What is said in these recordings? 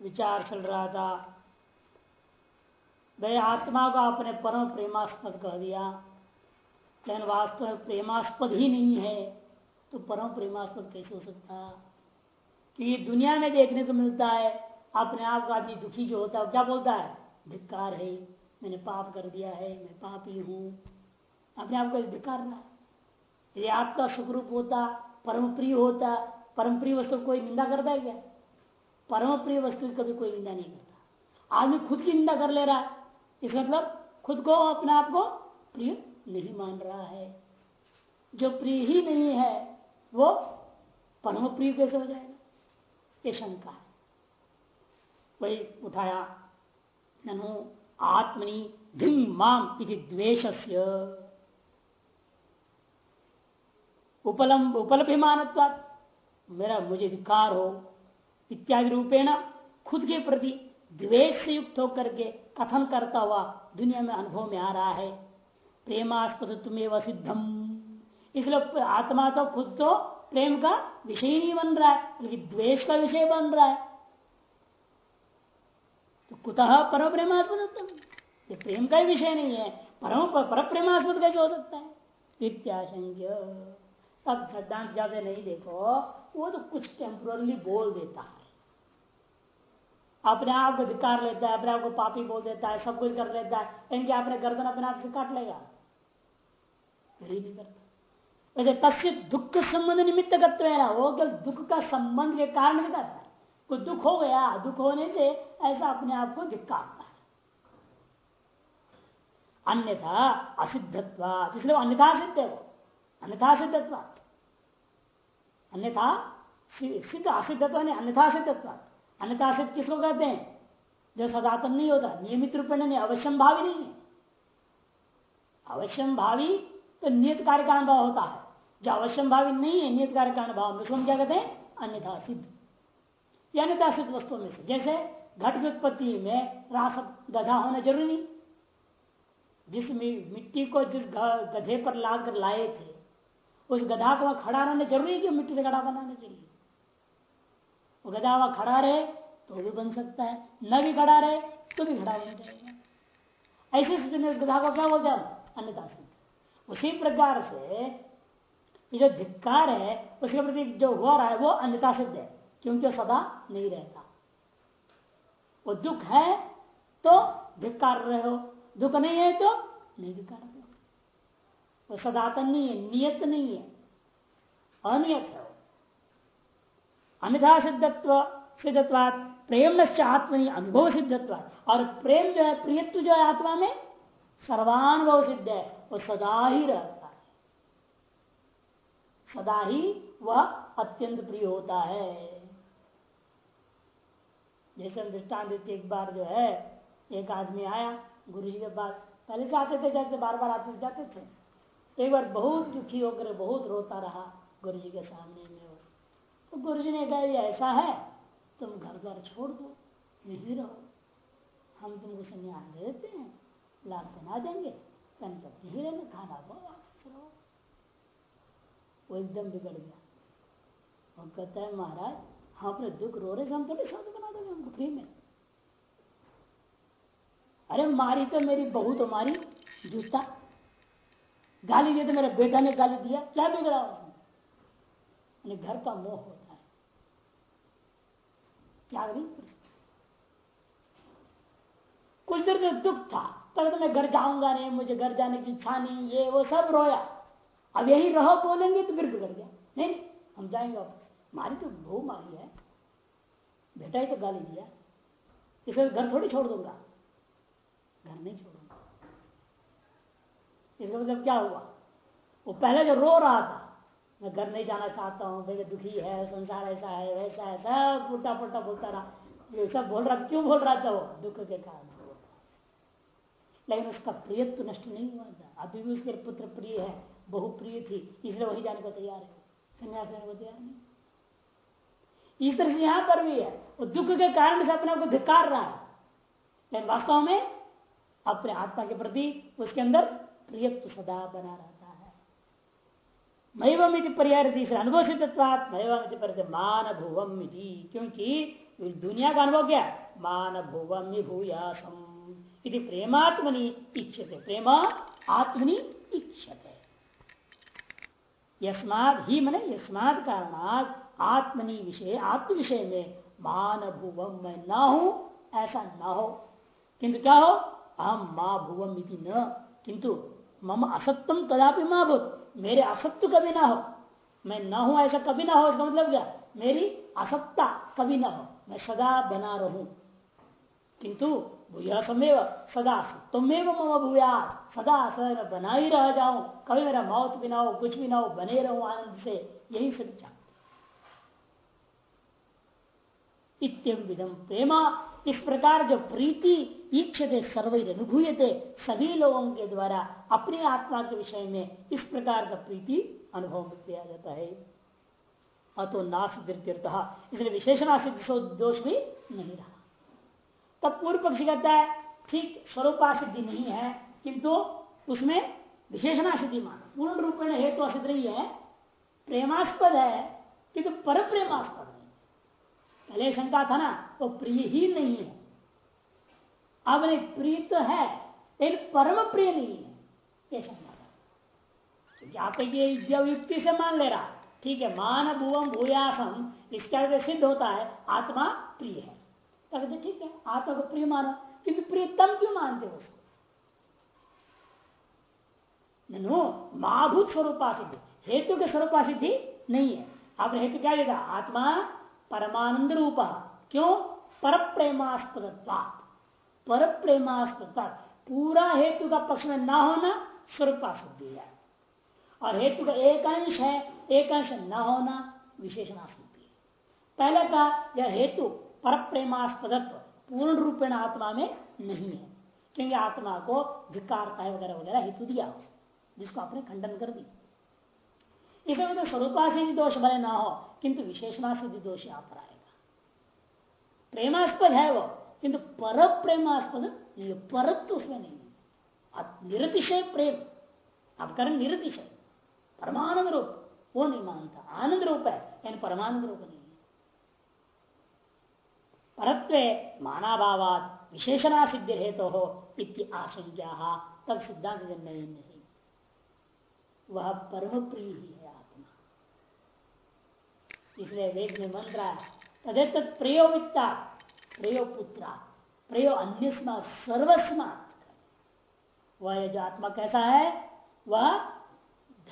विचार चल रहा था। भाई आत्मा को आपने परम प्रेमास्पद कह दिया। लेकिन वास्तव में प्रेमास्पद ही नहीं है तो परम प्रेमास्पद कैसे हो सकता क्योंकि दुनिया में देखने को मिलता है, अपने आप का आदमी दुखी जो होता है क्या बोलता है? धिक्कार है, मैंने पाप कर दिया है, मैं पापी हूँ। अपने आप को धिक्कार रहा है यदि आपका सुखरूप होता, परम प्रिय होता, परम प्रिय वस्तु कोई निंदा करता है क्या? परम प्रिय वस्तु की कभी कोई निंदा नहीं करता। आदमी खुद की निंदा कर ले रहा है। इसका मतलब खुद को अपने आप को प्रिय नहीं मान रहा है। जो प्रिय ही नहीं है, वो परम प्रिय कैसे हो जाएगा? ये शंका है। वही उठाया, ननु आत्मनि धिंग माम द्वेश उपलम उपलभिमान मेरा मुझे धिकार हो। इत्यादि रूपेण खुद के प्रति द्वेष से युक्त होकर के कथन करता हुआ दुनिया में अनुभव में आ रहा है। प्रेमास्पद तुम्हें सिद्धम। इसलिए आत्मा तो खुद तो प्रेम का विषय नहीं बन रहा है, बल्कि द्वेष का विषय बन रहा है। तो कुतः पर प्रेमास्पद ये प्रेम का ही विषय नहीं है, परम पर प्रेमास्पद कैसे हो सकता है। इत्याशंक्य। अब सिद्धांत ज़्यादा नहीं देखो। वो तो कुछ टेम्पोरली बोल देता है। अपने आप को धिकार लेता है, अपने आप को पापी बोल देता है, सब कुछ कर लेता है। इनके अपने गर्दन अपने आप से काट लेगा। नहीं करता। वैसे तस्य दुख संबंध निमित्त है वो केवल दुख का संबंध के कारण से करता है। कुछ दुख हो गया, दुख होने से ऐसा अपने आप को धिकारता है। अन्यथा असिद्धत्वा इसलिए अन्यथा सिद्ध है वो, अन्यथा सिद्धत्वा। अन्यथा सिद्ध असिद्धत्व नहीं, अन्यथा सिद्धत्व अन्यथा सिद्ध किसको कहते हैं? जो सदातन नहीं होता, नियमित रूप में नहीं अवश्यम भावी नहीं है। अवश्यम भावी तो नियत कार्य का अनुभव होता है। जो अवश्यम भावी नहीं है, नियत कार्य का अनुभव उसको हम क्या कहते हैं? अन्यथा सिद्ध अन्यथा सिद्ध वस्तुओं में से, जैसे घट की उत्पत्ति में रास गधा होना ज़रूरी नहीं। जिस मिट्टी को जिस गधे पर लाद कर लाए थे उस गधा को खड़ा रहना ज़रूरी है कि मिट्टी से गधा बनाने के लिए? वो गधा वहाँ खड़ा रहे तो भी बन सकता है। न भी खड़ा रहे तो भी खड़ा बन जाएगा। ऐसे स्थिति में उस गधा को क्या बोलते हैं उसी प्रकार से जो धिक्कार है, उसके प्रति जो हो रहा है, वो अन्यता सिद्ध है, क्योंकि सदा नहीं रहता। वो दुख है तो धिक्कार रहे हो। दुख नहीं है तो नहीं धिक्कार वो सदातन नहीं है, नियत नहीं है। अनियत है अन्यथा सिद्धत्व सिद्धत्वात प्रेम आत्मनि अनुभव सिद्धत्व और प्रेम जो है, प्रियत्व जो है आत्मा में, सर्वानुभव सिद्ध है, वो सदा ही रहता है। सदा ही वह अत्यंत प्रिय होता है। जैसे हम दृष्टान देते एक बार जो है, एक आदमी आया गुरु जी के पास। पहले से आते थे, जाते बार बार आते जाते थे। एक बार बहुत दुखी होकर बहुत रोता रहा गुरु जी के सामने में तो गुरु जी ने कहा ऐसा है, तुम घर द्वार छोड़ दो यही रहो। हम तुमको संन्यास दे देते हैं लाल बना देंगे तन तक रहने, खाना दो रहो। वो एकदम बिगड़ गया। वो कहता है, महाराज, हम अपने दुख रो रहे हम थोड़ी साधु बना देंगे, हमको फ्री में। अरे, मारी तो मेरी बहू तो मारी, जूता। गाली दिए तो मेरे बेटा ने गाली दिया, क्या बिगड़ा उसने? घर का मोह होता है। क्या कुछ देर तक दुख था। तब तो मैं घर जाऊँगा नहीं, मुझे घर जाने की इच्छा नहीं, ये वो सब रोया। अब यही रहो बोलेंगे तो फिर बिगड़ गया। नहीं, हम जाएँगे वापस। मारी तो बहु मारी है। बेटा ही तो गाली दिया। इसे घर थोड़ी छोड़ दूँगा। घर नहीं छोड़ इसका मतलब क्या हुआ? वो पहले जो रो रहा था, मैं घर नहीं जाना चाहता हूँ, मेरे दुखी है, संसार ऐसा है, वैसा है, सब उल्टा पुलटा बोलता रहा। ये सब बोल रहा क्यों बोल रहा था वो? दुख के कारण लेकिन उसका प्रियत्व तो नष्ट नहीं हुआ था। अभी भी उसके पुत्र प्रिय है, बहु प्रिय थी, इसलिए वही जाने को तैयार है। संन्यास लेने को तैयार नहीं। इस तरह से यहाँ पर भी है। वो दुख के कारण से अपने को धिकार रहा है। लेकिन वास्तव में अपने आत्मा के प्रति उसके अंदर प्रियत्व सदा बना रहता है। मैवमिति पर्याय तीसरा अनुभव सिद्धत्वात मैवमिति पर मान भुवम क्योंकि दुनिया का अनुभव क्या मान भुवम भूयासम यदि प्रेमात्मनि इच्छते प्रेम आत्मनि इच्छते। यस्माद ही मने, यस्माद कारणात आत्मनि विषय, आत्म विषय में मान भुवम मैं न हूँ, ऐसा न हो। किंतु क्या हो? अहम माँ भुवम न, किंतु मम असत्यम कदापि माँ भूत मेरे असत्य कभी ना हो। मैं न हूँ ऐसा कभी ना हो, इसका मतलब क्या? मेरी असत्ता कभी ना हो। मैं सदा बना रहूँ। किंतु भूया समेव सदा तुम्हें मम भूया। सदा सदा बना ही रह जाऊँ। कभी मेरा मौत भी ना हो, कुछ भी ना हो, बने रहूँ आनंद से। यही सब चाहते प्रेमा इस प्रकार जो प्रीति इच्छते सर्वैर अनुभूयते सभी लोगों के द्वारा अपनी आत्मा के विषय में इस प्रकार का प्रीति अनुभव में किया जाता है। अतो नासिद्ध इसलिए विशेषणा सिद्ध दोष भी नहीं रहा। तब पूर्व पक्षी कहता है, ठीक स्वरूपा सिद्धि नहीं है, किंतु उसमें विशेषणा सिद्धि माना। पूर्ण रूप में हेतु असिद्ध नहीं है, प्रेमास्पद है, किंतु पर प्रेमास्पद पहले शंका था ना, वो प्रिय ही नहीं है। अब नहीं प्रिय तो है, लेकिन परम प्रिय नहीं है। ये शंका था। युक्ति से मान ले रहा। ठीक है, मान भुवम भूयासम इसका सिद्ध होता है, आत्मा प्रिय है। ठीक है, आत्मा को प्रिय मानो किंतु प्रियतम क्यों मानते हो उसको? महाभूत स्वरूपा सिद्धि। हेतु के स्वरूपा सिद्धि नहीं है। अब हेतु क्या देगा? आत्मा परमानंद रूप क्यों? पर प्रेमास्पद पर प्रेमास्पद पूरा हेतु का पक्ष में ना होना स्वरूपा है। और हेतु का एक अंश है एक अंश न होना विशेषणा है। पहले का यह हेतु पर प्रेमास्पदत्व पूर्ण रूपेण आत्मा में नहीं है। क्योंकि आत्मा को धिकारता है वगैरह वगैरह, हेतु दिया जिसको आपने खंडन कर दी इसमें तो स्वरूपा से दोष भले ना हो, किंतु विशेषणा से दोष यहाँ पर आएगा प्रेमास्पद है वो, किंतु पर प्रेमास्पद नहीं परत तो उसमें नहीं है। निरतिशय प्रेम। आप करें निरतिशय। परमानंद रूप वो नहीं मानता। आनंद रूप है यानी परमानंद रूप नहीं परत्व मानाभावात विशेषणा सिद्ध हेतु तो हो इति आशंका तब सिद्धांत नहीं वह परम प्रिय ही है। इसलिए वेद में मंत्र है। तदे तत् प्रियो वित्ता, प्रियो पुत्रा, प्रियो अन्य सर्वस्मा। वह जो आत्मा कैसा है? वह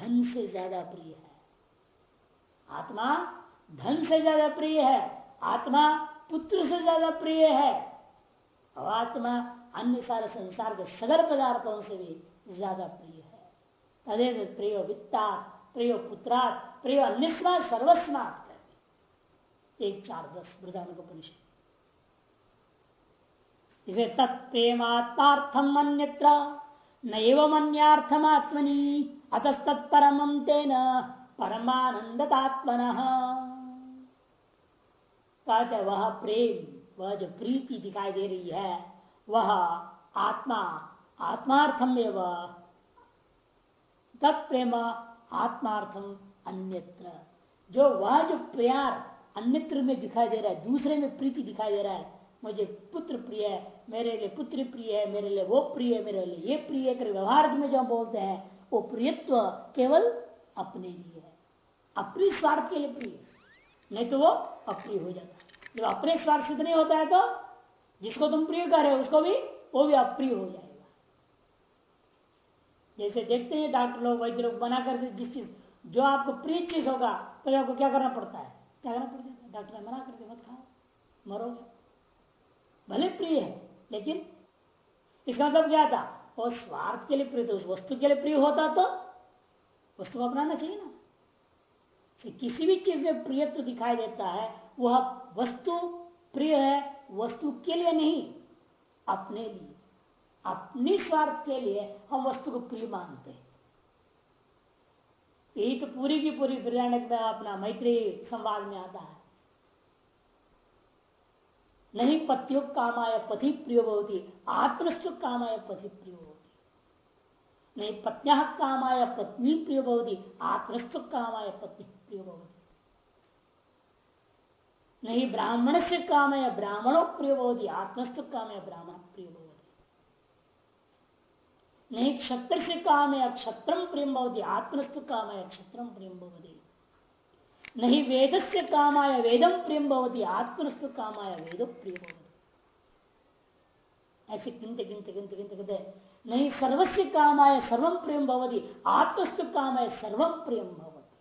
धन से ज़्यादा प्रिय है। आत्मा धन से ज़्यादा प्रिय है। आत्मा पुत्र से ज़्यादा प्रिय है। और आत्मा अन्य सारे संसार के सगल पदार्थों से भी ज़्यादा प्रिय है। तदे प्रिय वित्ता, प्रिय पुत्रा, प्रिय अन्य सर्वस्मात एक चार दस परिषद इसे तत्प्रेमात्मार्थम अन्यत्र नैव अन्यार्थमात्मनि, अतस्तत्परम तेन परमानंदतात्मन कहते वह प्रेम वह जो प्रीति दिखाई दे रही है, वह आत्मा आत्मार्थम तत्प्रेम आत्मार्थम अन्यत्र। जो वह जो प्यार अन्यत्र में दिखाई दे रहा है, दूसरे में प्रीति दिखाई दे रहा है। मुझे पुत्र प्रिय है, मेरे लिए पुत्र प्रिय है, मेरे लिए वो प्रिय है, मेरे लिए ये प्रिय कर व्यवहार में जो बोलते हैं, वो प्रियत्व केवल अपने लिए है। अपनी स्वार्थ के लिए प्रिय नहीं तो वो अप्रिय हो जाता है। जब अपने स्वार्थ सिद्ध नहीं होता है तो जिसको तुम प्रिय कर रहे हो, उसको भी, वो भी अप्रिय हो जाएगा। जैसे देखते हैं, डॉक्टर लोग, वैद्य लोग बना करके जिस चीज़, जो आपको प्रिय चीज़ होगा तो आपको क्या करना पड़ता है? करना पड़ता है डॉक्टर मना करके मत खाओ मरोगे भले प्रिय है, लेकिन इसका मतलब क्या था? वो स्वार्थ के लिए प्रिय तो उस वस्तु के लिए प्रिय होता तो वस्तु को अपनाना चाहिए ना। किसी भी चीज़ में प्रियत्व दिखाई देता है, वह वस्तु प्रिय है, वस्तु के लिए नहीं, अपने लिए। अपनी स्वार्थ के लिए हम वस्तु को प्रिय मानते हैं। यही तो पूरी की पूरी ब्रह्मांड में अपना मैत्री संवाद में आता है। नहीं पत्युक कामाय पथि प्रिय होती आत्मस्तु कामाय पति प्रिय होती नहीं पत्निया कामाय पत्नी प्रिय भवती। आत्मस्थ कामाय पत्नी प्रिय भवती। नहीं, ब्राह्मण से काम है ब्राह्मणों प्रिय भवती। आत्मस्थ काम है ब्राह्मण प्रिय भवती। नहीं, क्षत्र से काम है क्षत्रम प्रियम भवती आत्मस्थ काम है, क्षत्रम प्रियम भवती। नहीं वेद से कामाय वेदम प्रियम भवती आत्मस्थ कामाय वेद प्रिय भवती। ऐसे गिनते गिनते गिनते गिनते गिनते। नहीं सर्वस्व कामाय सर्वम प्रियम भवती आत्मस्थ कामाय सर्वम प्रियम भवती।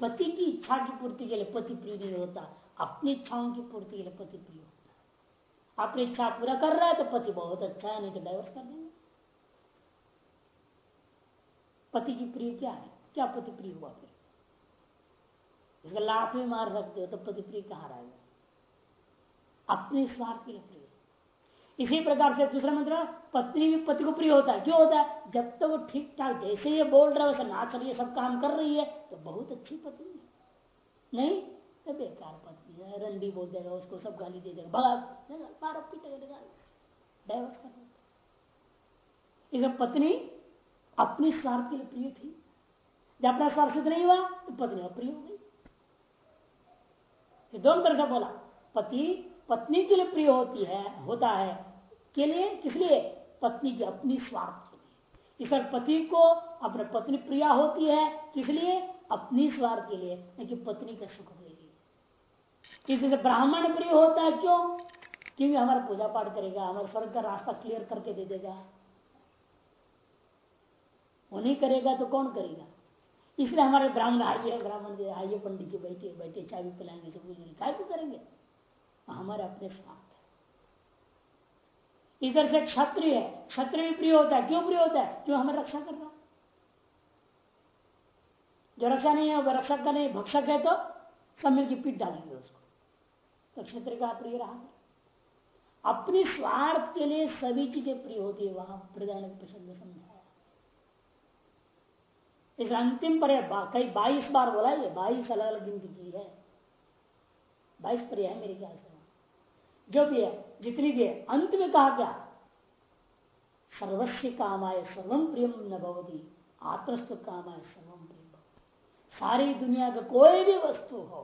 पति की इच्छा की पूर्ति के लिए पति प्रिय नहीं होता, अपनी इच्छाओं की पूर्ति के लिए पति प्रिय होता। है अपनी इच्छा पूरा कर रहा है तो पति बहुत अच्छा है, नहीं तो डाइवर्स कर देंगे। पति की प्रिय क्या है? क्या पति प्रिय हुआ फिर? इसका लाख भी मार सकते हो तो पति प्रिय कहाँ रहेगा अपने स्वार्थ के लिए प्रिय इसी प्रकार से दूसरा मंत्र, पत्नी भी पति को प्रिय होता है। क्यों होता है? जब तक तो वो ठीक ठाक जैसे ये बोल रहा है, वैसे नाच रही है सब काम कर रही है तो बहुत अच्छी पत्नी है। नहीं? तो बेकार पत्नी है, रंडी बोल देगा, उसको सब गाली दे देगा डाइवर्स कर पत्नी अपनी स्वार्थ के लिए प्रिय थी। जब अपना स्वार्थ सिद्ध नहीं हुआ तो पत्नी अप्रिय हो गई। दोनों तरह से बोला, पति पत्नी के लिए प्रिय होती है, होता है, के लिए, किस लिए? पत्नी की अपनी स्वार्थ के लिए। इस पति को अपने पत्नी प्रिया होती है, किस लिए? अपनी स्वार्थ के लिए कि पत्नी का सुख किसी से ब्राह्मण प्रिय होता है क्यों? क्योंकि हमारा पूजा पाठ करेगा, हमारे स्वर्ग का रास्ता क्लियर करके दे देगा। वो नहीं करेगा तो कौन करेगा? इसलिए हमारे ब्राह्मण, आइए ब्राह्मण आइए पंडित जी बैठे बैठे चाय भी पिलाएँगे, सब कुछ काय करेंगे? हमारे अपने स्वार्थ इधर से क्षत्रिय है, क्षत्रिय भी प्रिय होता है। क्यों प्रिय होता है? क्यों हमें रक्षा कर रहा जो रक्षा नहीं है, वो रक्षा का नहीं भक्षक है तो सब मिल की पीठ डालेंगे उसको। तो क्षत्रिय का प्रिय रहा अपनी स्वार्थ के लिए सभी चीज़ें प्रिय होती है, वहाँ प्रधान प्रसन्न समझाया। इस अंतिम पर कई बाईस बार बोला, ये बाईस अलग अलग गिनती की है। बाईस पर है मेरे ख्याल से जो भी है, जितनी भी है, अंत में कहा क्या? सर्वस्व कामाय सर्वम प्रियम न भवती आत्मस्थ कामाय सर्वम प्रियम सारी दुनिया का कोई भी वस्तु हो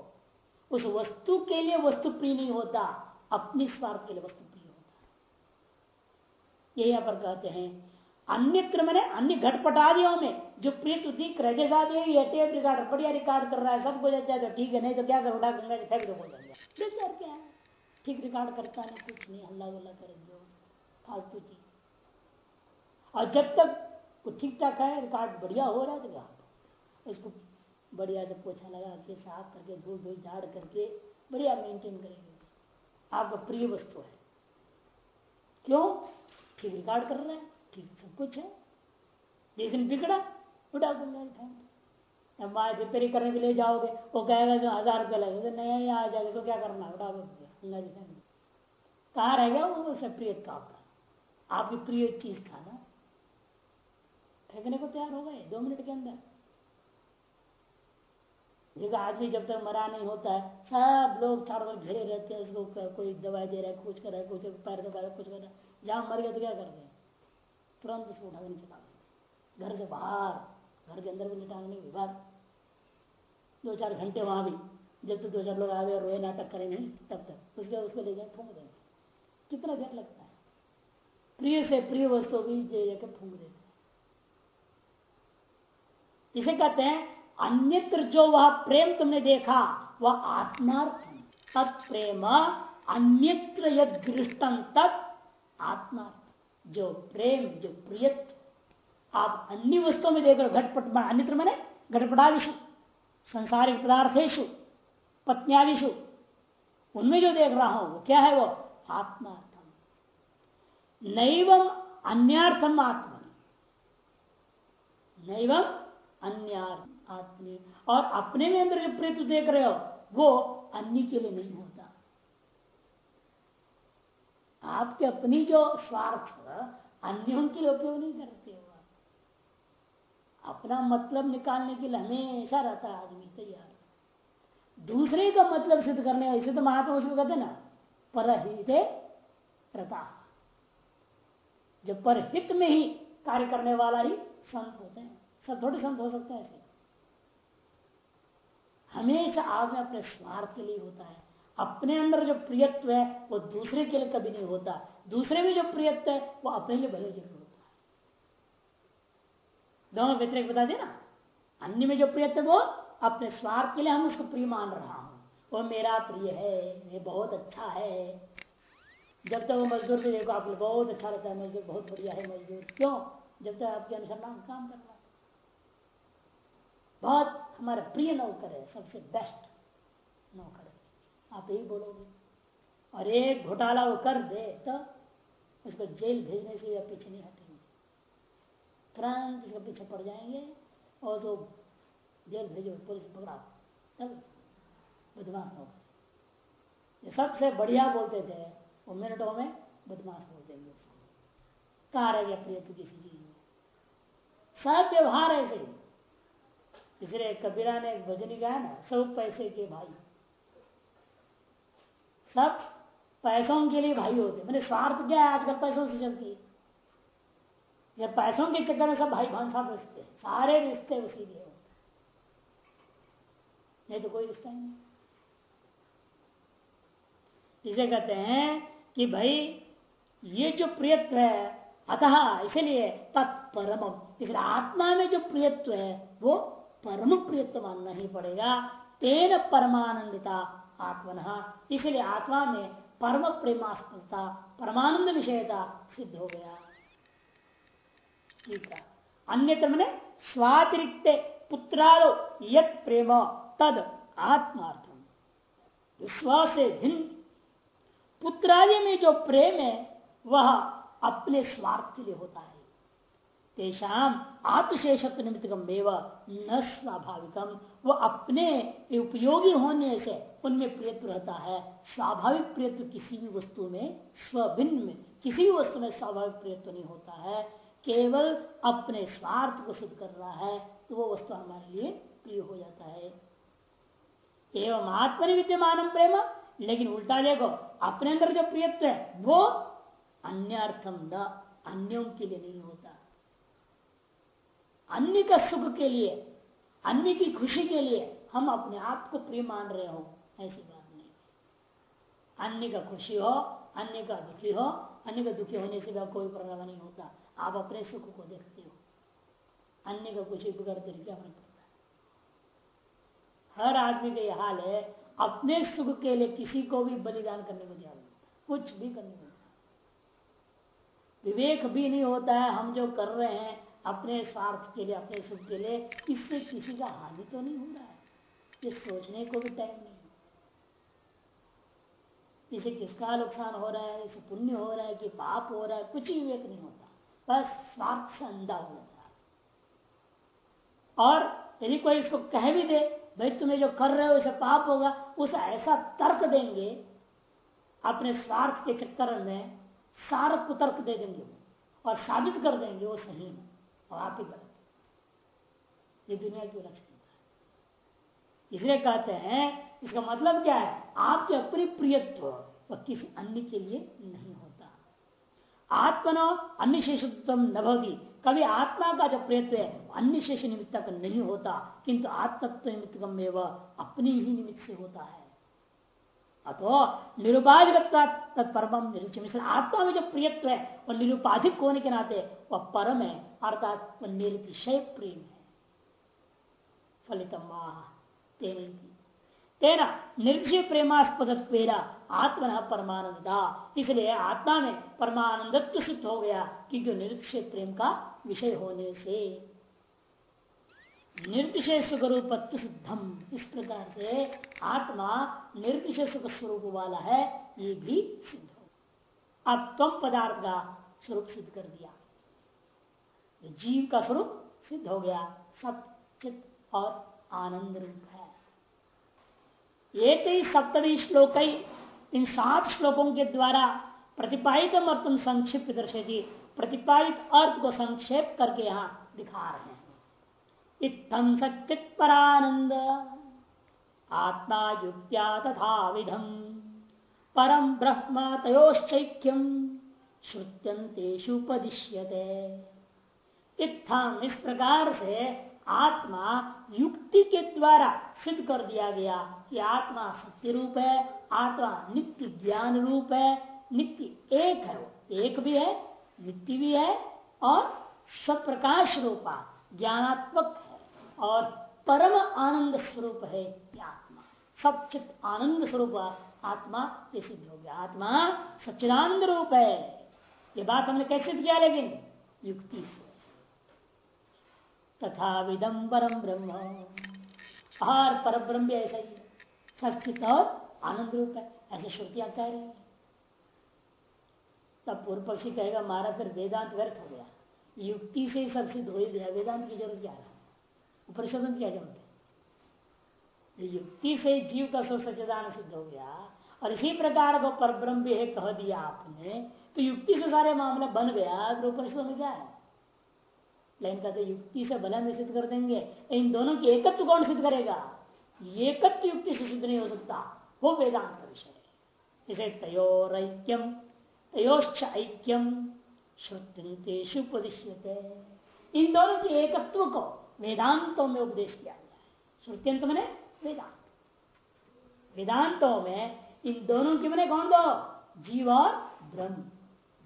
उस वस्तु के लिए वस्तु प्रिय नहीं होता, अपनी स्वार्थ के लिए वस्तु प्रिय होता। यही यहाँ पर कहते हैं, अन्यत्र मैंने अन्य घटपटादियों में जो प्रिय तो दिख रहे जैसा टेप रिकॉर्ड बढ़िया रिकॉर्ड कर रहा है, सब कुछ अच्छा तो ठीक है, नहीं तो क्या कर, उठा गंगा फेंक दो, बोल है। ठीक रिकॉर्ड करता नहीं, कुछ नहीं हल्ला वल्ला करेंगे फालतू चीज़। और जब तक वो ठीक ठाक है रिकॉर्ड बढ़िया हो रहा है तो इसको बढ़िया से पोछा लगा के, साफ़ करके, धूल धूल झाड़ करके, बढ़िया मेंटेन करेंगे। आपका प्रिय वस्तु है। क्यों? ठीक रिकॉर्ड कर रहा है ठीक सब कुछ है। जिस दिन बिगड़ा उड़ा दूँगा फेंक रिपेयरिंग करने के लिए जाओगे, वो कहेगा जो हज़ार रुपया लगेगा। नहीं आ जाएगा तो क्या करना उड़ा दूँगा कहा रह गया वो? प्रिय का आपका आपकी प्रिय चीज़ था ना? फेंकने को तैयार हो गए, दो मिनट के अंदर। देखो आदमी जब तक मरा नहीं होता है, सब लोग चारों तरफ़ घेरे रहते हैं, उसको कोई दवाई दे रहा है कुछ कर रहा है कुछ पैर दबा रहा है, कुछ कर रहा है। जहाँ मर गया तो क्या करते हैं? तुरंत उसको उठा नहीं चला घर से बाहर, घर के अंदर भी लिटाने नहीं विभाग दो चार घंटे वहाँ भी, जब तक तो दो चार लोग आगे रोए, नाटक करेंगे, तब तक। उसके, उसको ले जाए फूक देंगे कितना देर लगता है? प्रिय से प्रिय वस्तु भी ले जाकर फूक देते इसे कहते हैं अन्यत्र जो वह प्रेम तुमने देखा, वह आत्मार्थ तत्प्रेम अन्यत्र दृष्टम तत् आत्मार्थ जो प्रेम, जो प्रियत्व, आप अन्य वस्तुओं में देख रहे हो घटपट अन्यत्र मैंने घटपटादिशु संसारिक पदार्थेशु पत्नियादिशु उनमें जो देख रहा हूँ, वो क्या है वो? आत्मार्थम। नैवम अन्यार्थम आत्मनि। नैवम अन्यार्थ आत्मी और अपने में अंदर जो प्रेत देख रहे हो, वो अन्य के लिए नहीं होता। आपके अपनी जो स्वार्थ अन्यों के लिए उपयोग नहीं करते हो अपना मतलब निकालने के लिए हमेशा रहता है आदमी तैयार। दूसरे का मतलब सिद्ध करने इसे तो महात्मा उसको कहते ना, परहिते रता जो परहित में ही कार्य करने वाला ही संत होते हैं। सब थोड़े संत हो सकते हैं ऐसे। हमेशा आदमी अपने स्वार्थ के लिए होता है। अपने अंदर जो प्रियत्व है, वो दूसरे के लिए कभी नहीं होता। दूसरे में जो प्रियत्व है, वो अपने लिए भले ज़रूर होता है। दोनों व्यतिरिक बता देना। अन्य में जो प्रियत्व वो अपने स्वार्थ के लिए हम उसको प्रिय मान रहा हूँ। वो मेरा प्रिय है, ये बहुत अच्छा है। जब तक वो मजदूर को देखो आपको बहुत अच्छा लगता है। मजदूर बहुत बढ़िया है मजदूर। क्यों? जब तक आपके अनुसार काम कर रहा बहुत हमारा प्रिय नौकर है, सबसे बेस्ट नौकर है। आप यही बोलोगे, और एक घोटाला वो कर दे तो उसको जेल भेजने से या पीछे नहीं हटेंगे। तुरंत उसके पीछे पड़ जाएँगे और तो जेल भेजो पुलिस पकड़ा, तब बदमाश नौकर सबसे बढ़िया बोलते थे, वो मिनटों में बदमाश बोल देंगे कहा रह गया प्रिय किसी चीज़ में? सब व्यवहार ऐसे ही। इसलिए कबीरा ने एक भजनी कहा ना, सब पैसे के भाई। सब पैसों के लिए भाई होते मैंने स्वार्थ क्या है? आजकल पैसों से चलती है। जब पैसों के चक्कर में सब भाई भांसा रिश्ते सारे रिश्ते उसी लिए होते नहीं तो कोई रिश्ता ही नहीं। इसे कहते हैं कि भाई, ये जो प्रियत्व है, अतः इसलिए तत्परम इसलिए आत्मा में जो प्रियत्व है, वो परम प्रियत्व मानना ही पड़ेगा। तेन परमानंदिता आत्मन। इसलिए आत्मा में परम प्रेमास्पदता परमानंद विषयता सिद्ध हो गया। ठीक है। अन्यत्र मैंने स्वातिरिक्त पुत्रालो यत प्रेम तद आत्मार्थम। विश्वास से भिन्न। पुत्रादि में जो प्रेम है, वह अपने स्वार्थ के लिए होता है। तेषाम आत्मशेषत्व निमित्त न स्वाभाविकम। वो अपने उपयोगी होने से उनमें प्रियत्व रहता है। स्वाभाविक प्रियत्व किसी भी वस्तु में, स्वभिन्न में, किसी भी वस्तु में स्वाभाविक प्रियत्व नहीं होता है। केवल अपने स्वार्थ को सिद्ध कर रहा है तो वो वस्तु हमारे लिए प्रिय हो जाता है। एवं आत्मनि विद्यमान प्रेम, लेकिन उल्टा देखो, अपने अंदर जो प्रियत्व है, वो अन्य अर्थम न, अन्यों के लिए नहीं होता। अन्य का सुख के लिए, अन्य की खुशी के लिए हम अपने आप को प्रिय मान रहे हो, ऐसी बात नहीं। अन्य का खुशी हो, अन्य का दुखी हो, अन्य का दुखी होने से कोई प्रभाव नहीं होता। आप अपने सुख को देखते हो। अन्य का खुशी फ़र्क पड़ता है? हर आदमी का यह हाल है, अपने सुख के लिए किसी को भी बलिदान करने को तैयार कुछ भी करने को विवेक भी नहीं होता है, हम जो कर रहे हैं अपने स्वार्थ के लिए, अपने सुख के लिए, इससे किसी का हानि तो नहीं हो रहा है। ये सोचने को भी टाइम नहीं इसे किसका नुकसान हो रहा है, इसे पुण्य हो रहा है कि पाप हो रहा है, कुछ ही विवेक नहीं होता। बस स्वार्थ से अंधा हो जाता है। और यदि कोई इसको कह भी दे, भाई तुम्हें जो कर रहे हो, उसे पाप होगा, उसे ऐसा तर्क देंगे, अपने स्वार्थ के चक्कर में सार कुतर्क दे देंगे और साबित कर देंगे वो सही है और आप ही गलत ये दुनिया की लक्षण है। इसलिए कहते हैं, इसका मतलब क्या है? आपके अपनी प्रियत्व वह किसी अन्य के लिए नहीं होता। आत्मनो अन्य शेषत्व न भवती। कभी आत्मा का जो प्रियत्व है अन्य शेष निमित्त का नहीं होता, किंतु आत्मत्व निमित्त अपनी ही निमित्त से होता है। अतो निरुपाधिक तत्परम निरुचि आत्मा में जो प्रियत्व है वह निरुपाधिक होने के नाते वह परम है। अर्थात निर्तिशय प्रेम है। फलितम तेना निर्जय प्रेमास्पद आत्मा परमानंदा। इसलिए आत्मा में परमानंदत्व सिद्ध हो गया क्योंकि निरक्षय प्रेम का विषय होने से। निर्दिशय सुख रूपत्व सिद्धम। इस प्रकार से आत्मा निर्दिशय सुख स्वरूप वाला है, ये भी सिद्ध हो अब तम पदार्थ का स्वरूप सिद्ध कर दिया। जीव का स्वरूप सिद्ध हो गया, सब चित और आनंद रूप है। एक ही सप्तमी श्लोक इन सात श्लोकों के द्वारा प्रतिपादित अर्थ संक्षिप्त दर्शेगी प्रतिपादित अर्थ को संक्षेप करके यहाँ दिखा रहे हैं। इतम सचित परानंद आत्मा युक्त्या तथा विधम परम ब्रह्म तयोश्चैक्यम श्रुत्यंतेषु उपदिश्यते। इत्थम इस प्रकार से आत्मा युक्ति के द्वारा सिद्ध कर दिया गया कि आत्मा सत्य रूप है, आत्मा नित्य ज्ञान रूप है, नित्य एक है एक भी है, नित्य भी है और स्वप्रकाश रूपा, ज्ञानात्मक है और परम आनंद स्वरूप है आत्मा। सब चित आनंद स्वरूप आत्मा ये सिद्ध हो गया। आत्मा सच्चिदानंद रूप है। ये बात हमने कैसे किया लेकिन? युक्ति से। तथा विदम परम ब्रह्म। और पर ब्रह्म भी ऐसा ही सचित और आनंद रूप है। ऐसे श्रुतियाँ कह रही है। तब पूर्व पक्षी कहेगा मारा फिर वेदांत व्यर्थ हो गया। युक्ति से ही सब हो ही गया। वेदांत की ज़रूरत क्या है उपनिषद में क्या जानते युक्ति से जीव का स्व सच्चिदान सिद्ध हो गया। और इसी प्रकार को पर ब्रह्म भी कह दिया आपने। तो युक्ति से सारे मामला बन गया। तो क्या है? लेकिन कहते युक्ति से भला में सिद्ध कर देंगे, इन दोनों की एकत्व कौन सिद्ध करेगा? एकत्व युक्ति से सिद्ध नहीं हो सकता, वो वेदांत का विषय है। इसे तयोरक्यम, तयोश्च ऐक्यम श्रुतिशु इन दोनों के एकत्व को वेदांतों में उपदेश किया गया है। श्रुत्यंत मैंने वेदांत। वेदांतों में इन दोनों के मैंने कौन दो? जीव और ब्रह्म।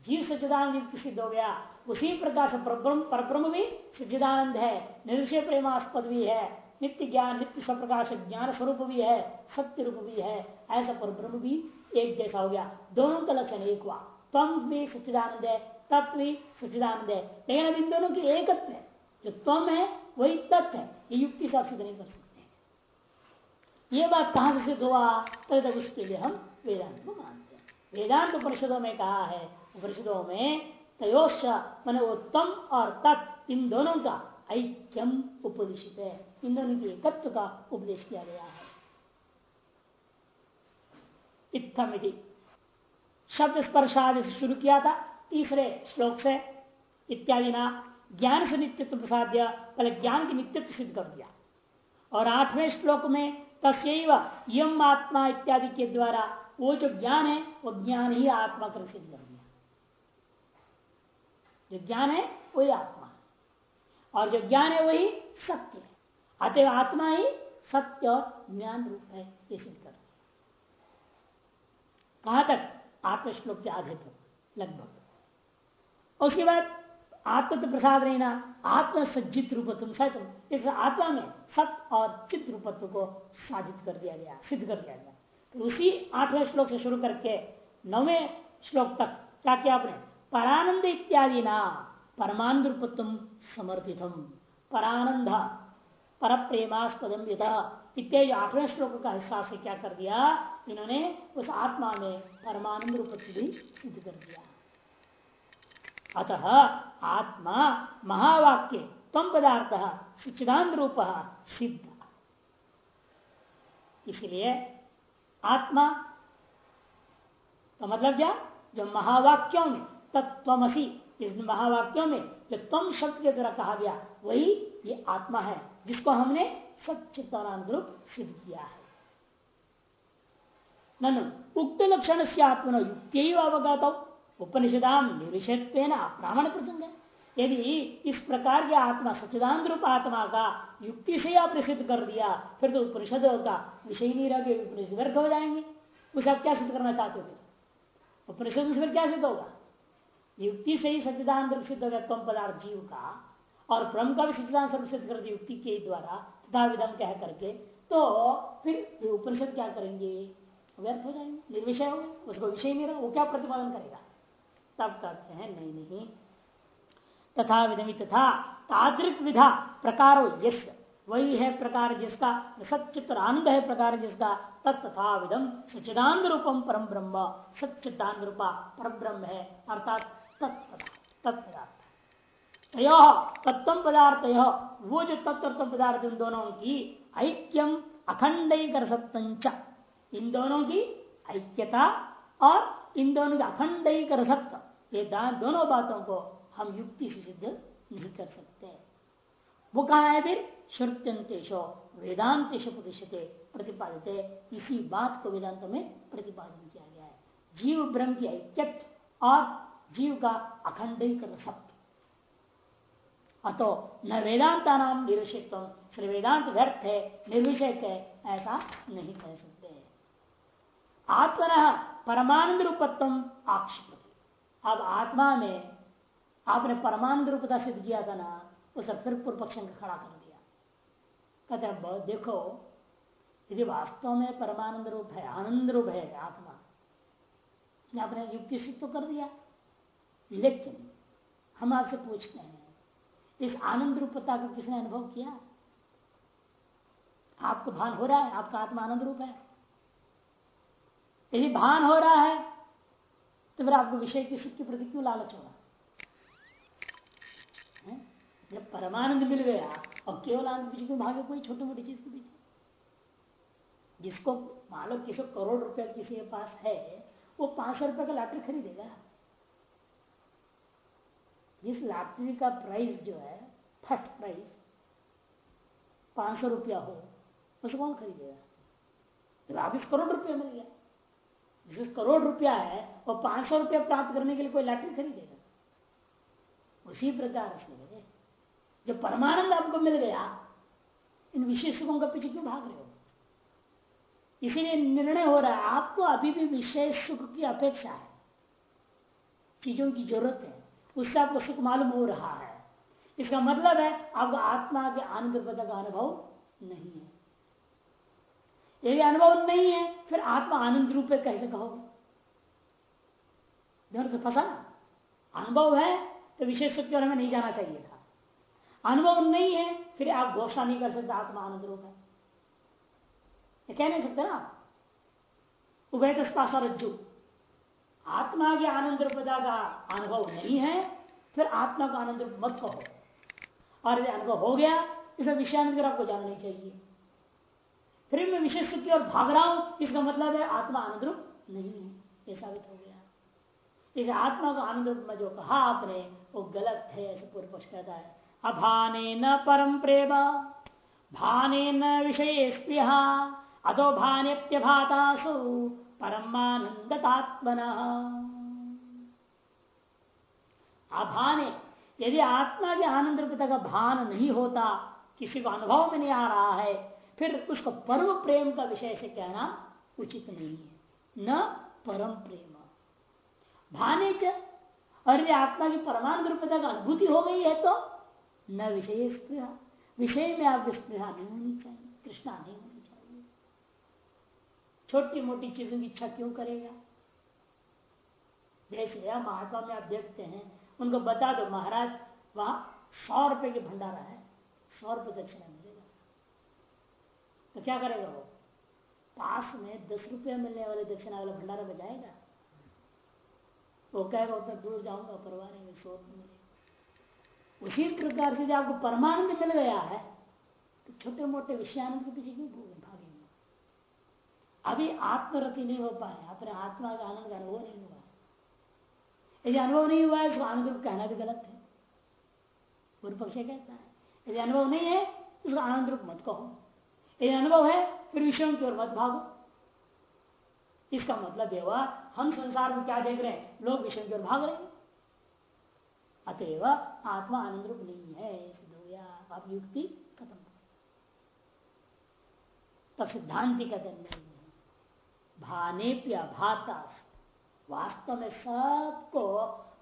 जीव सचिदानंद युक्त सिद्ध हो गया उसी प्रकार से परब्रह्म भी सच्चिदानंद है निर्षय प्रेमास्पद भी है, नित्य ज्ञान, नित्य स्वप्रकाश ज्ञान स्वरूप भी है, सत्य रूप भी है, ऐसा परब्रह्म भी एक जैसा हो गया। दोनों का लक्षण एक हुआ। तम भी सच्चिदानंद है तत्व भी सच्चिदानंद है। लेकिन अब इन दोनों की एकत्व है। जो तम है, वही तत्व है। ये युक्ति से आप सिद्ध नहीं कर सकते ये बात कहाँ से सिद्ध हुआ? तब उसके लिए हम वेदांत को मानते हैं। वेदांत परिषदों में कहा है, उपनिषदों में तयोश मन उत्तम और तत् इन दोनों का ऐक्यम उपदेशित है। इन दोनों के एकत्व का उपदेश किया गया है। इत्थम शब्द स्पर्शादि से शुरू किया था। तीसरे श्लोक से इत्यादि ना ज्ञान से नित्यत्व प्रसाद्य, पहले ज्ञान की नित्यत्व सिद्ध कर दिया। और आठवें श्लोक में तस्व यम आत्मा इत्यादि के द्वारा वो जो ज्ञान है, वो ज्ञान ही आत्मा कर सिद्ध कर दिया। जो ज्ञान है, वही आत्मा है। और जो ज्ञान है, वही सत्य है। अतएव आत्मा ही सत्य और ज्ञान रूप है, ये सिद्ध कर कहाँ तक? आत्म श्लोक के आधे तक, लगभग। उसके बाद आत्म तो प्रसाद रहना आत्म सज्जित रूपत्व, सत्य इस आत्मा में सत्य और चित्त रूपत्व को साधित कर दिया गया, सिद्ध कर दिया गया। तो उसी आठवें श्लोक से शुरू करके नौवें श्लोक तक क्या किया आपने? परानंद इत्यादि ना परमानंद रूपत्व समर्थितम। परानंद पर प्रेमास्पदम इत्यादि आठवें श्लोक का हिस्सा से क्या कर दिया? इन्होंने उस आत्मा में परमानंद रूपत्व भी सिद्ध कर दिया। अतः आत्मा महावाक्य तम पदार्थ सच्चिदान रूप सिद्ध। इसलिए आत्मा का मतलब क्या? जो महावाक्यों में तत्वमसी इस महावाक्यों में जो तम शब्द के द्वारा कहा गया, वही ये आत्मा है, जिसको हमने सच्चिदानंद रूप सिद्ध किया है। ननु, उक्त लक्षण से आत्मन युक्ति अवगत। उपनिषदाम निर्विषय ब्राह्मण प्रसंग है। यदि इस प्रकार के आत्मा सच्चिदानंद रूप आत्मा का युक्ति से आपने सिद्ध कर दिया, फिर तो उपनिषद का विषय नहीं रह गया, उपनिषद व्यर्थ हो जाएँगे। उसे आप क्या सिद्ध करना चाहते हो? उपनिषद फिर क्या सिद्ध होगा? युक्ति से ही सच्चिदान सिद्ध हो पदार्थ जीव का, और ब्रह्म का भी सच्चिदान सिद्ध कर युक्ति के द्वारा तथा विधम कह करके तो फिर उपनिषद क्या करेंगे? व्यर्थ हो जाएँगे, निर्विषय हो उसको विषय नहीं रहा, वो क्या प्रतिपादन करेगा? तब कहते हैं, नहीं नहीं। तथा विधमी तथा, तादृक विधा प्रकार वही है प्रकार जिसका सचित्र आनंद है प्रकार जिसका तत्था विधम सच्चिदानंद रूपम परम ब्रह्म, सच्चिदानंद रूपा परम ब्रह्म है, अर्थात तत्पदार्थ तत्व पदार्थ वो जो तत्व पदार्थ उन दोनों की ऐक्यम अखंड इन दोनों की ऐक्यता और इन दोनों का अखंड ये दोनों बातों को हम युक्ति से सिद्ध नहीं कर सकते। वो कहा है फिर? श्रुत्यंतेशो वेदांतेश प्रतिशते प्रतिपादित। इसी बात को वेदांत में प्रतिपादन किया गया है। जीव ब्रह्म की ऐक्यत्व और जीव का अखंड सत्य। अतो न वेदांता नाम निरुषित्व वेदांत व्यर्थ है निर्विषय है, ऐसा नहीं कह सकते। आत्मन परमानंद रूपत्व आक्षेप अब आत्मा में आपने परमानंद रूपता सिद्ध किया था ना, उसे फिर पूर्व पक्ष खड़ा कर दिया। कहते हैं देखो, यदि वास्तव में परमानंद रूप है, आनंद रूप है आत्मा, आपने युक्ति सिद्ध तो कर दिया। लेकिन हम आपसे पूछते हैं, इस आनंद रूपता को किसने अनुभव किया? आपको भान हो रहा है? आपका आत्मा आनंद रूप है? यदि भान हो रहा है तो फिर आपको विषय की सुख के प्रति क्यों लालच होगा जब परमानंद मिल गया, और केवल आनंद पीछे क्यों भागे कोई छोटी मोटी चीज़ के पीछे? जिसको मान लो किसी करोड़ रुपया किसी के पास है, वो पाँच सौ रुपए का लॉटरी खरीदेगा। जिस लॉटरी का प्राइस जो है फ़र्स्ट प्राइस पाँच सौ रुपया हो उसे कौन खरीदेगा? जब आप इस करोड़ रुपया मिल गया, जिस करोड़ रुपया है, वो पाँच सौ रुपया प्राप्त करने के लिए कोई लॉटरी खरीदेगा? उसी प्रकार से जो परमानंद आपको मिल गया, इन विशेष सुखों का पीछे क्यों भाग रहे हो? इसीलिए निर्णय हो रहा है, आपको अभी भी विशेष सुख की अपेक्षा है, चीज़ों की ज़रूरत है। उससे आपको सुख मालूम हो रहा है। इसका मतलब है, आपको आत्मा के आनंद पद का अनुभव नहीं है। यदि अनुभव नहीं है, फिर आत्मा आनंद रूप में कैसे कहोगे? तो फंसा। अनुभव है तो विशेष की ओर हमें नहीं जाना चाहिए था। अनुभव नहीं है, फिर आप घोषणा नहीं कर सकते, आत्मा आनंद रूप है। कह नहीं सकते ना उभय रज्जु। आत्मा के आनंद रूपता का अनुभव नहीं है, फिर आत्मा का आनंद रूप मत कहो। और यदि अनुभव हो गया, इसे विषयानंद आपको जानना नहीं चाहिए। फिर मैं विशेष की ओर भाग रहा हूँ, इसका मतलब है आत्मा आनंद रूप नहीं है, ये साबित हो गया। इस आत्मा का आनंद रूप में जो कहा आपने, वो गलत है, ऐसे पूर्व पक्ष कहता है। अभाने न परम प्रेम, भाने न विषय स्पृहा, अधो भानेप्यभातासु परमानंदतात्मन। अभाने यदि आत्मा के आनंद रूपता का भान नहीं होता, किसी को अनुभव में नहीं आ रहा है, फिर उसको परम प्रेम का विषय से कहना उचित नहीं है। न परम प्रेम। भाने च, और यदि आत्मा की परमानंद रूपता का अनुभूति हो गई है तो न विषय स्प्रिया विषय में आपकी स्प्रिया नहीं होनी चाहिए। कृष्णा नहीं होनी छोटी मोटी चीज़ों की इच्छा क्यों करेगा? जैसे महात्मा में आप देखते हैं, उनको बता दो महाराज, वहाँ सौ रुपए के भंडारा है, सौ रुपए दक्षिणा मिलेगा। तो क्या करेगा वो? पास में दस रुपया मिलने वाले दक्षिणा वाला भंडारा बजाएगा वो कहेगा, उतना दूर जाऊँगा, परवाह नहीं सौ रुपये मिले उसी प्रकार से जब आपको परमानंद मिल गया है तो छोटे मोटे विषयानंद के पीछे क्यों भागेंगे अभी आत्मरति नहीं हो पाए अपने आत्मा का आनंद का अनुभव नहीं हुआ। यदि अनुभव नहीं हुआ है, उसको आनंद कहना भी गलत है। पूर्व पक्ष कहता है, यदि अनुभव नहीं है तो उसको आनंद रूप मत कहो। यदि अनुभव है, फिर विषयों की ओर मत भागो। इसका मतलब यह हुआ, हम संसार में क्या देख रहे हैं? लोग विषयों की ओर भाग रहे हैं। अतएव आत्मा आनंद रूप नहीं है सिद्ध हो गया आप युक्ति खत्म तब सिद्धांति कहते नहीं भाने भाता वास्तव में सबको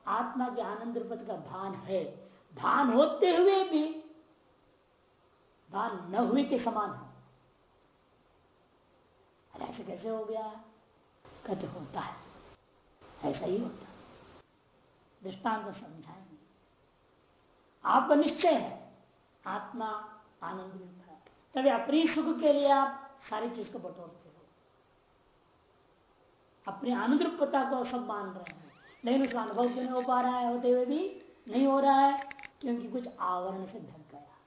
आत्मा के आनंद रूपत का भान है। भान होते हुए भी भान न हुए के समान है। अरे ऐसे कैसे हो गया? कहते होता है। ऐसा ही होता है। दृष्टांत समझाएँगे। आपका निश्चय है। आत्मा आनंद रूप है तभी अपनी सुख के लिए आप सारी चीज़ को बटोरते अपने आनंद रूपता को सब मान रहे हैं। लेकिन उसका अनुभव क्यों नहीं हो पा रहा है? होते हुए भी नहीं हो रहा है, क्योंकि कुछ आवरण से ढक गया।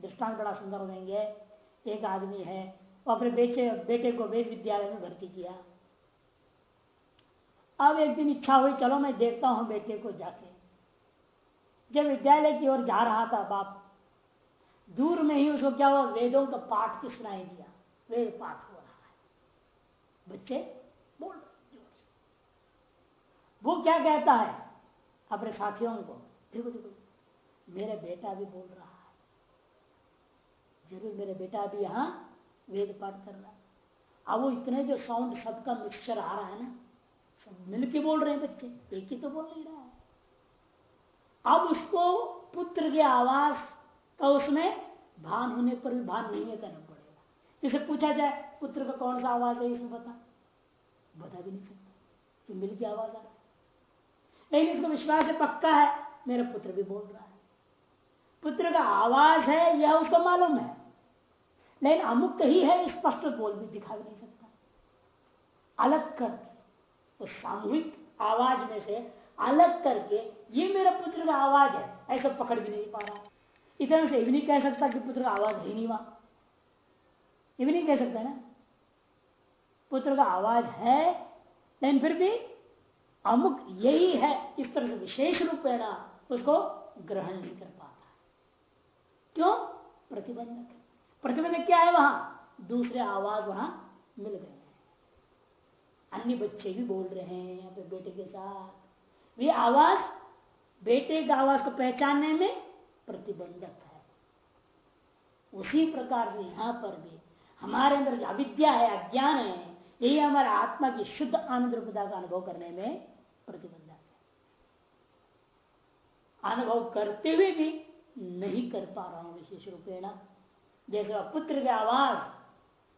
दृष्टांत बड़ा सुंदर देंगे। एक आदमी है, वो अपने बेचे, बेटे को वेद विद्यालय में भर्ती किया। अब एक दिन इच्छा हुई, चलो मैं देखता हूँ बेटे को जाके। जब विद्यालय की ओर जा रहा था बाप, दूर में ही उसको क्या हुआ, वेदों का पाठ की सुनाई दिया वेद पाठ हो रहा है बच्चे बोल वो क्या कहता है? अपने साथियों को, देखो देखो, मेरा बेटा भी बोल रहा है। ज़रूर मेरा बेटा भी यहाँ वेद पाठ कर रहा है। अब वो इतने जो साउंड सबका मिक्सचर आ रहा है ना, सब मिलके बोल रहे हैं बच्चे, एक ही तो बोल नहीं रहा है। अब उसको पुत्र के आवाज़ का उसमें भान होने पर भी भान नहीं करना पड़ेगा। जैसे पूछा जाए पुत्र का कौन सा आवाज़ है इसमें बता? बता भी नहीं सकता। तो मिल की आवाज़ आ रहा लेकिन इसको विश्वास है, पक्का है, मेरा पुत्र भी बोल रहा है। पुत्र का आवाज़ है, यह उसको मालूम है। लेकिन अमुक ही है स्पष्ट बोल भी दिखा भी नहीं सकता। अलग करके, उस सामूहिक आवाज़ में से अलग करके, ये मेरा पुत्र का आवाज़ है, ऐसा पकड़ भी नहीं पा रहा। इतना से भी नहीं कह सकता कि पुत्र का आवाज़ है नहीं वहाँ। ये भी नहीं कह सकता ना? पुत्र का आवाज़ है लेकिन फिर भी अमुक यही है, इस तरह से विशेष रूपेण उसको ग्रहण नहीं कर पाता। क्यों? प्रतिबंधक। प्रतिबंधक क्या है वहाँ? दूसरे आवाज़ वहाँ मिल गए अन्य बच्चे भी बोल रहे हैं अपने बेटे के साथ। वे आवाज़, बेटे का आवाज़ को पहचानने में प्रतिबंधक है। उसी प्रकार से यहाँ पर भी हमारे अंदर जो अविद्या है, अज्ञान है यही हमारे आत्मा की शुद्ध आनंद रूपता का अनुभव करने में प्रतिबंधक है। अनुभव करते हुए भी नहीं कर पा रहा हूँ विशेष रूपेण। जैसे पुत्र के आवाज़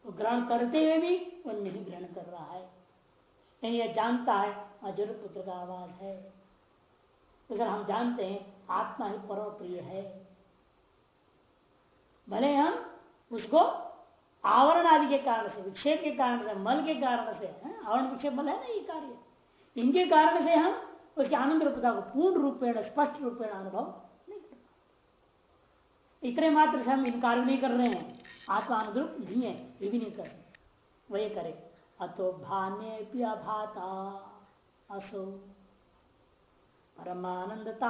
वो ग्रहण करते हुए भी वो नहीं ग्रहण कर रहा है। नहीं, यह जानता है ज़रूर पुत्र का आवाज़ है। अगर हम जानते हैं, आत्मा ही परम प्रिय है। भले हम उसको आवरण आदि के कारण से विक्षेप के कारण से मल के कारण से आवरण विक्षेप मल है ना ये कार्य? इनके कारण से हम उसके आनंद रूपता को पूर्ण रूपेण, स्पष्ट रूपेण अनुभव नहीं कर पाते। इतने मात्र से हम इनकार नहीं कर रहे हैं। आत्मा अनुरूप नहीं है, ये भी नहीं कर सकते। वही करे। अतो भाने अभाता, असो। परमानंदता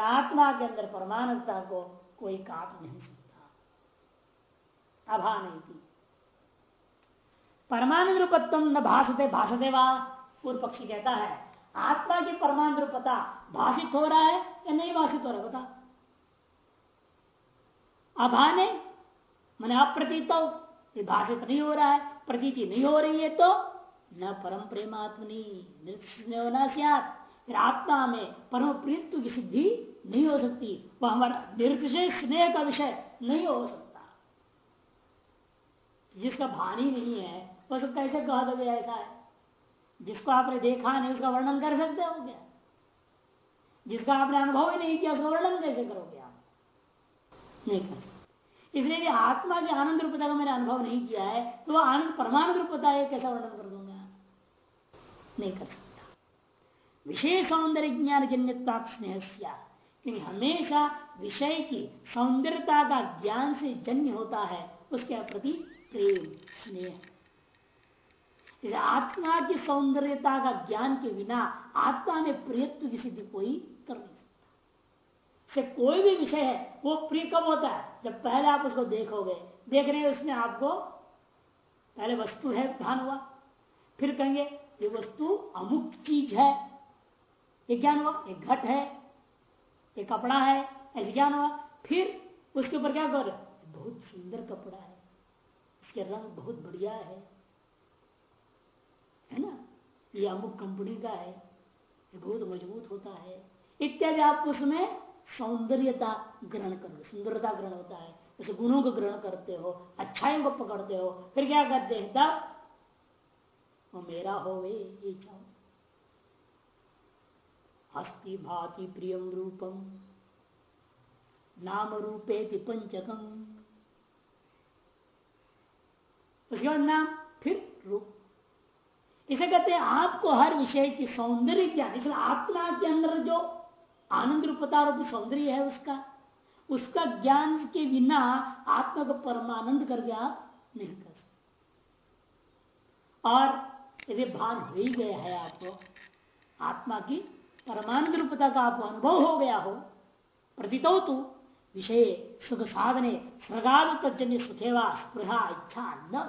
आत्मा के अंदर परमानंदता को कोई काट नहीं सकता। अभा नहीं थी। परमानंद रूपत्व न भाषते भाषते वा, पूर्व पक्षी कहता है, आत्मा की परमानंद रूपता भाषित हो रहा है या नहीं भाषित हो रहा बता। अभाने मैंने अप्रतीत भाषित नहीं हो रहा है, प्रतीति नहीं हो रही है तो न परम प्रेमात्मनी, नृत्य फिर आत्मा में परम प्रीत्व की सिद्धि नहीं हो सकती, वह हमारा निर्विशेष स्नेह का विषय नहीं हो सकता। जिसका भान ही नहीं है वह सब कैसे कह दोगे ऐसा है। जिसको आपने देखा नहीं, उसका वर्णन कर सकते हो क्या? जिसका आपने अनुभव ही नहीं किया, उसका वर्णन कैसे करोगे आप? नहीं कर सकते। इसलिए कि आत्मा के आनंद रूपता का मैंने अनुभव नहीं किया है तो वह आनंद परमानंद रूपता है, कैसा वर्णन कर दूँगा? नहीं कर सकता। विशेष सौंदर्य ज्ञान जन्यता स्नेह क्योंकि हमेशा विषय की सौंदर्यता का ज्ञान से जन्य होता है, उसके प्रति प्रेम, स्नेह। आत्मा की सौंदर्यता का ज्ञान के बिना आत्मा में प्रियत्व की सिद्धि कोई कर नहीं सकता। से कोई भी विषय है, वो प्रिय कब होता है? जब पहले आप उसको देखोगे देख रहे उसमें आपको पहले वस्तु है ध्यान हुआ। फिर कहेंगे, ये वस्तु अमुक चीज़ है। ये ज्ञान हुआ एक घट है, ये कपड़ा है, ऐसे ज्ञान हुआ। फिर उसके ऊपर क्या कर? बहुत सुंदर कपड़ा है। इसके रंग बहुत बढ़िया है। है ना? ये अमुक कंपनी का है। ये बहुत मज़बूत होता है। इत्यादि आप उसमें सौंदर्यता ग्रहण कर सुंदरता ग्रहण होता है। उस गुणों को ग्रहण करते हो अच्छाई को पकड़ते हो, फिर क्या करते हैं? तब वो मेरा हो वे, ये चाहो। अस्ति भाति प्रियम रूपम, नाम रूपे पंचकम। उसके बाद नाम फिर रूप इसे कहते हैं, आपको हर विषय की सौंदर्य ज्ञान इसलिए आत्मा के अंदर जो आनंद रूपता रूप सौंदर्य है उसका उसका ज्ञान के बिना आत्मा को परमानंद करके आप नहीं कर सकते। और यदि भान हो ही गया है आपको, आत्मा की परमानंद रूपता का आपको अनुभव हो गया हो प्रतीतो विषय सुख साधने स्वर्गाद तजन्य सुखेवा स्पृहा इच्छा न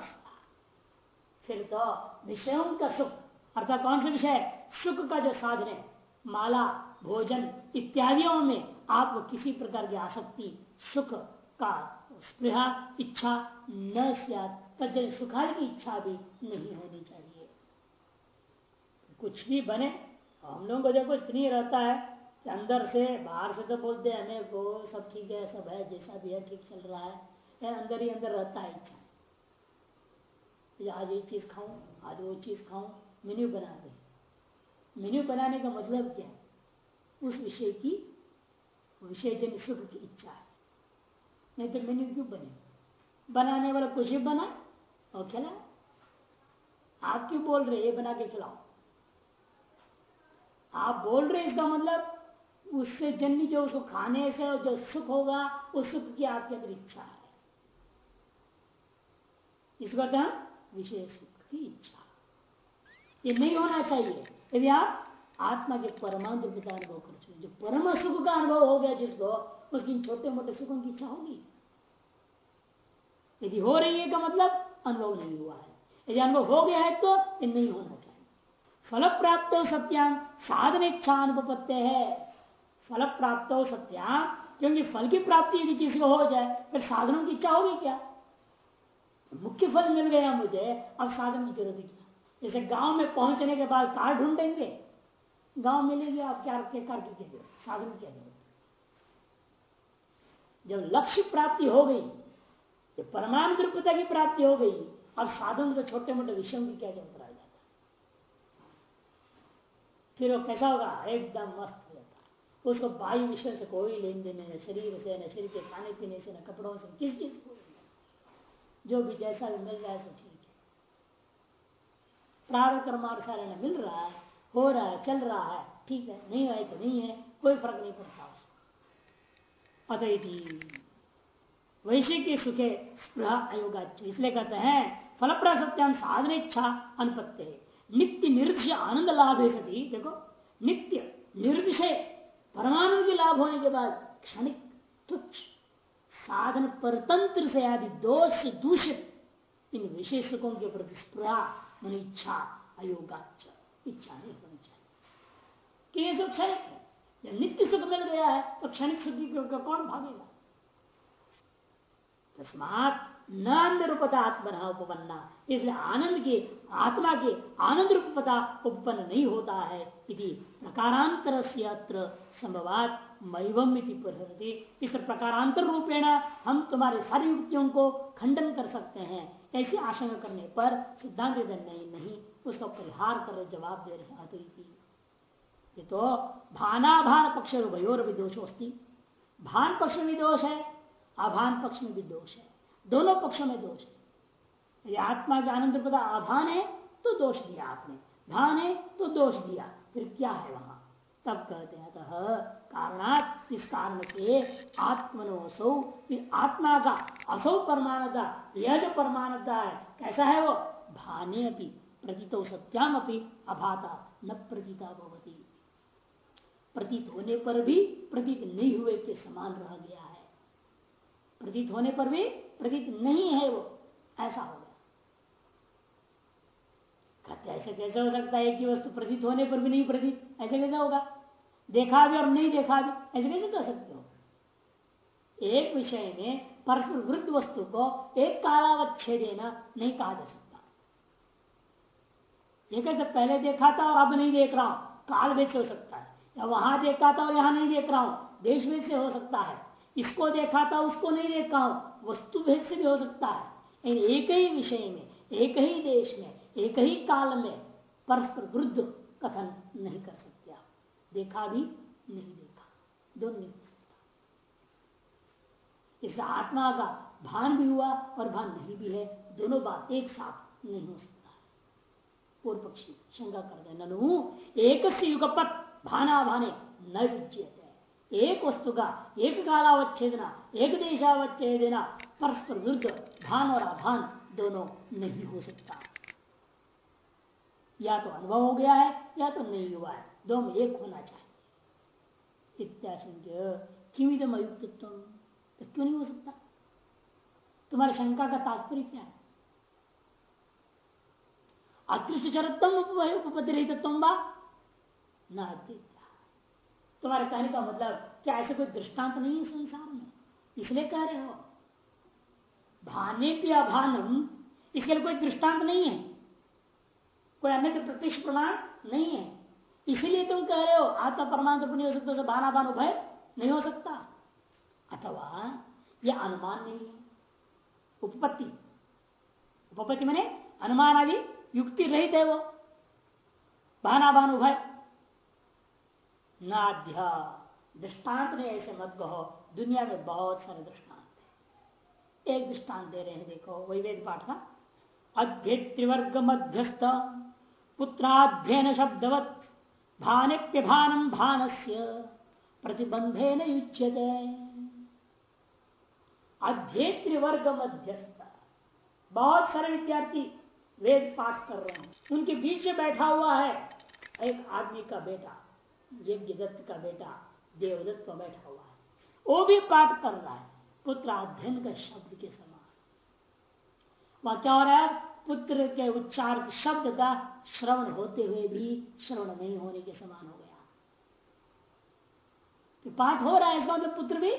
फिर तो विषयों का सुख, अर्थात कौन सा विषय? सुख का जो साधन है, माला, भोजन इत्यादियों में आपको किसी प्रकार की आसक्ति, सुख का स्पृहा, इच्छा न तजन सुखाल की इच्छा भी नहीं होनी चाहिए। कुछ भी बने, हम लोगों को देखो, इतनी रहता है। अंदर से, बाहर से तो बोलते हैं, हमें को सब ठीक है, सब है, जैसा भी है, ठीक चल रहा है। अंदर ही अंदर रहता है इच्छा। आज ये चीज़ खाऊं, आज वो चीज़ खाऊं मेन्यू बना दे। मेन्यू बनाने का मतलब क्या है? उस विषय की विषय जन सुख की इच्छा है। नहीं तो मेन्यू क्यों बने? बनाने वाला कुछ भी बना और खिला। आप क्यों बोल रहे ये बना के खिलाओ? आप बोल रहे इसका मतलब उससे जन्य जो उसको खाने से जो सुख होगा, उस सुख की आपके अंदर इच्छा है। इसको हैं विषय सुख की इच्छा। ये नहीं होना चाहिए। यदि आप आत्मा के परमांत का अनुभव कर चुके जो परम सुख का अनुभव हो गया जिसको, उसकी छोटे मोटे सुखों की इच्छा होगी। यदि हो रही है का मतलब अनुभव नहीं हुआ है। यदि अनुभव हो गया है तो नहीं होना चाहिए। फल प्राप्त सत्याम साधन इच्छा अनुभव अनुपत्य है। फल प्राप्त हो सत्या, क्योंकि फल की प्राप्ति यदि किसी को हो जाए, फिर साधनों की इच्छा होगी क्या? मुख्य फल मिल गया मुझे, अब साधन की ज़रूरत क्या? जैसे गाँव में पहुँचने के बाद कार ढूंढेंगे, गाँव मिलेगी आप क्या कार की क्या साधन क्या ज़रूरत जब लक्ष्य प्राप्ति हो गई, जब परमाणु दृढ़ता की प्राप्ति हो गई, अब साधन तो छोटे मोटे विषयों की क्या ज़रूरत रह जाता फिर वो कैसा होगा? एकदम मस्त। उसको बाह्य विषय से कोई लेन देन न शरीर से, न शरीर के खाने पीने से, न कपड़ों से, किस चीज़ को जो भी जैसा भी मिल जाए सब ठीक है। प्रारंभ कर्मानुसार मिल रहा है, हो रहा है, चल रहा है, ठीक है, नहीं है तो नहीं है, कोई फ़र्क नहीं पड़ता अतः वैश्विक सुखे स्पृह अयोगा इसलिए कहते हैं फल प्रसत्याम साधन इच्छा अनुपत्य नित्य निर्दिशय आनंद लाभ है सती। देखो, नित्य निर्दिशय परमानंद के लाभ होने के बाद क्षणिक तुच्छ साधन परतंत्र से आदि दोष दूषित इन विशेषकों के प्रति स्प्रहा मन इच्छा अयोगा इच्छा नहीं होनी चाहिए। कि क्षणिक है? जब नित्य सुख मिल गया है तो क्षणिक सुखी कौन भागेगा? तस्मात न आनंद रूपता आत्मना उपपन्ना। इसलिए आनंद के, आत्मा के आनंद रूपता उत्पन्न नहीं होता है। इति प्रकारांतर संभवात मैवम इस प्रकारांतर रूपेण हम तुम्हारे सारी युक्तियों को खंडन कर सकते हैं। ऐसी आशंका करने पर सिद्धांत नहीं नहीं। उसका परिहार कर जवाब दे रहे अद्वैती ये तो भानाभान पक्ष भयोर भी दोष भान पक्ष में भी दोष है, अभान पक्ष में भी दोष है। दोनों पक्षों में दोष है। यदि आत्मा के आनंद पदा आभान है तो दोष दिया आपने। भान है तो दोष दिया। फिर क्या है वहाँ? तब कहते हैं, अतः कारणात इस कारण से आत्मनो आत्मनोसौ आत्मा का असौ परमाणता यह जो परमाणता है। कैसा है वो? भाने अपनी प्रतीत सत्याम अपनी अभाता, न प्रतीता भवती। प्रतीत होने पर भी प्रतीत नहीं हुए के समान रह गया है। प्रतीत होने पर भी प्रतीत नहीं है वो। ऐसा हो गया। कहते ऐसे कैसे हो सकता है एक ही वस्तु प्रतीत होने पर भी नहीं प्रतीत? ऐसे कैसे होगा? देखा भी और नहीं देखा भी, ऐसे कैसे कह सकते हो? एक विषय में परस्पर वृद्ध वस्तु को एक कालावच्छेद देना नहीं कहा जा सकता। ये कैसे? पहले देखा था और अब नहीं देख रहा हूँ। काल भेद से हो सकता है। या वहाँ देखा था और यहाँ नहीं देख रहा हूँ। देश भेद से हो सकता है। इसको देखा था, उसको नहीं देखा हूँ। वस्तु भेद से भी हो सकता है। एक ही विषय में, एक ही देश में एक ही काल में परस्पर विरुद्ध कथन नहीं कर सकते आप। देखा भी नहीं देखा। दोनों नहीं हो सकता। इससे आत्मा का भान भी हुआ और भान नहीं भी है। दोनों बात एक साथ नहीं हो सकता। पूर्व पक्षी शंका कर दे ननु, एक युगपत भाना भाने न विज्य एक वस्तु का एक कालावच्छेदना, एक देशावच्छेदना, परस्पर विरुद्ध भान और अभान दोनों नहीं हो सकता। या तो अनुभव हो गया है, या तो नहीं हुआ है। दो में एक होना चाहिए। इत्याशंक्य किमिदम अयुक्तित्व तो क्यों नहीं हो सकता? तुम्हारी शंका का तात्पर्य क्या है? अदृष्ट चरत्म उपपत्ति रही न तुम्हारे कहने का मतलब क्या ऐसे कोई दृष्टांत नहीं है संसार में? इसलिए कह रहे हो। भाने भी अभानम, इसके लिए कोई दृष्टांत नहीं है। कोई अन्य प्रत्यक्ष प्रमाण नहीं है। इसीलिए तुम कह रहे हो, आत्मा परमाणु तो नहीं हो सकता भाना भानु भय नहीं हो सकता। अथवा यह अनुमान नहीं है। उपपत्ति। उपपत्ति मैंने अनुमान आदि युक्ति रहित है वो। भाना भानु भय नाध्या दृष्टांत ने ऐसे मत कहो, दुनिया में बहुत सारे दृष्टांत है। एक दृष्टांत दे रहे हैं, देखो, वही वेद पाठ का अध्येत्रिवर्ग मध्यस्थ। पुत्राध्ययन शब्दवत। भानिप्यभानम भानस्य। प्रतिबंधे न युच्यते अध्येत्रिवर्ग मध्यस्थ बहुत सारे विद्यार्थी वेद पाठ कर रहे हैं। उनके बीच में बैठा हुआ है एक आदमी का बेटा, यज्ञ दत्त का बेटा, देवदत्त का बैठा हुआ है। वो भी पाठ कर रहा है पुत्र अध्ययन का शब्द के समान। वहाँ क्या हो रहा है? पुत्र के उच्चार शब्द का श्रवण होते हुए भी श्रवण नहीं होने के समान हो गया। तो पाठ हो रहा है, इसका मतलब पुत्र भी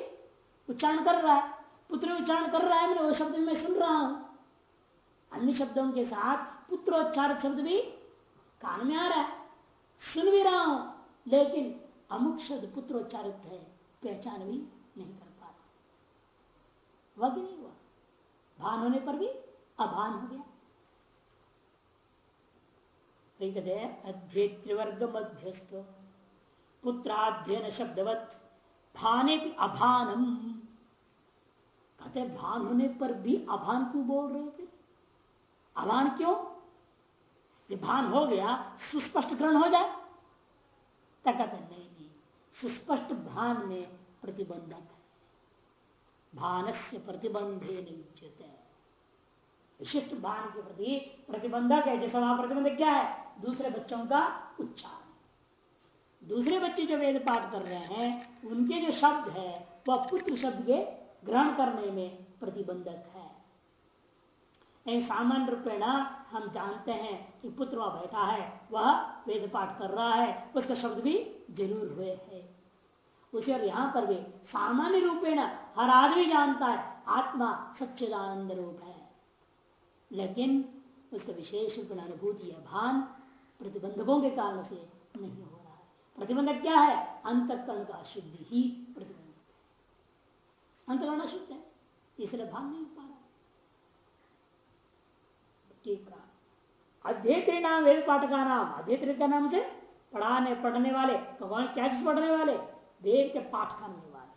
उच्चारण कर रहा है। पुत्र उच्चारण कर रहा है, मैंने वो शब्द मैं सुन रहा हूँ। अन्य शब्दों के साथ पुत्रोच्चार शब्द भी कान में आ रहा है। सुन भी रहा हूँ, लेकिन अमुक शब्द पुत्रोच्चारित है, पहचान भी नहीं कर पा रहा। वह भी नहीं हुआ। भान होने पर भी अभान हो गया। अध्येत्रिवर्ग मध्यस्थ पुत्राध्ययन शब्दवत भाने भी अभानम। कहते भान होने पर भी अभान क्यों बोल रहे थे अभान क्यों? ये भान हो गया, सुस्पष्ट ग्रहण हो जाए। कहते नहीं नहीं, सुस्पष्ट भान में प्रतिबंधक है। भान से प्रतिबंधे नहीं विशिष्ट भान के प्रति प्रतिबंधक है, जैसा वहाँ प्रतिबंधक क्या है? दूसरे बच्चों का उच्चारण। दूसरे बच्चे जो वेद पाठ कर रहे हैं, उनके जो शब्द है, वह पुत्र शब्द के ग्रहण करने में प्रतिबंधक है। सामान्य रूपेण हम जानते हैं कि पुत्र वह बैठा है, वह वेद पाठ कर रहा है, उसका शब्द भी ज़रूर हुए है। उसे और यहाँ पर भी सामान्य रूपेण हर आदमी जानता है, आत्मा सच्चिदानंद रूप है। लेकिन उसका विशेष रूप अनुभूति भान प्रतिबंधकों के कारण से नहीं हो रहा है। प्रतिबंधक क्या है? अंतकरण का शुद्धि ही प्रतिबंधक अंतकरण शुद्ध है, इसलिए भान नहीं हो पा रहा ठीक अध्येत्री नाम वेद पाठ का नाम अध्येत्री का नाम से पढ़ाने, पढ़ने वाले भगवान क्या चीज़ पढ़ने वाले? वेद के पाठ करने वाले।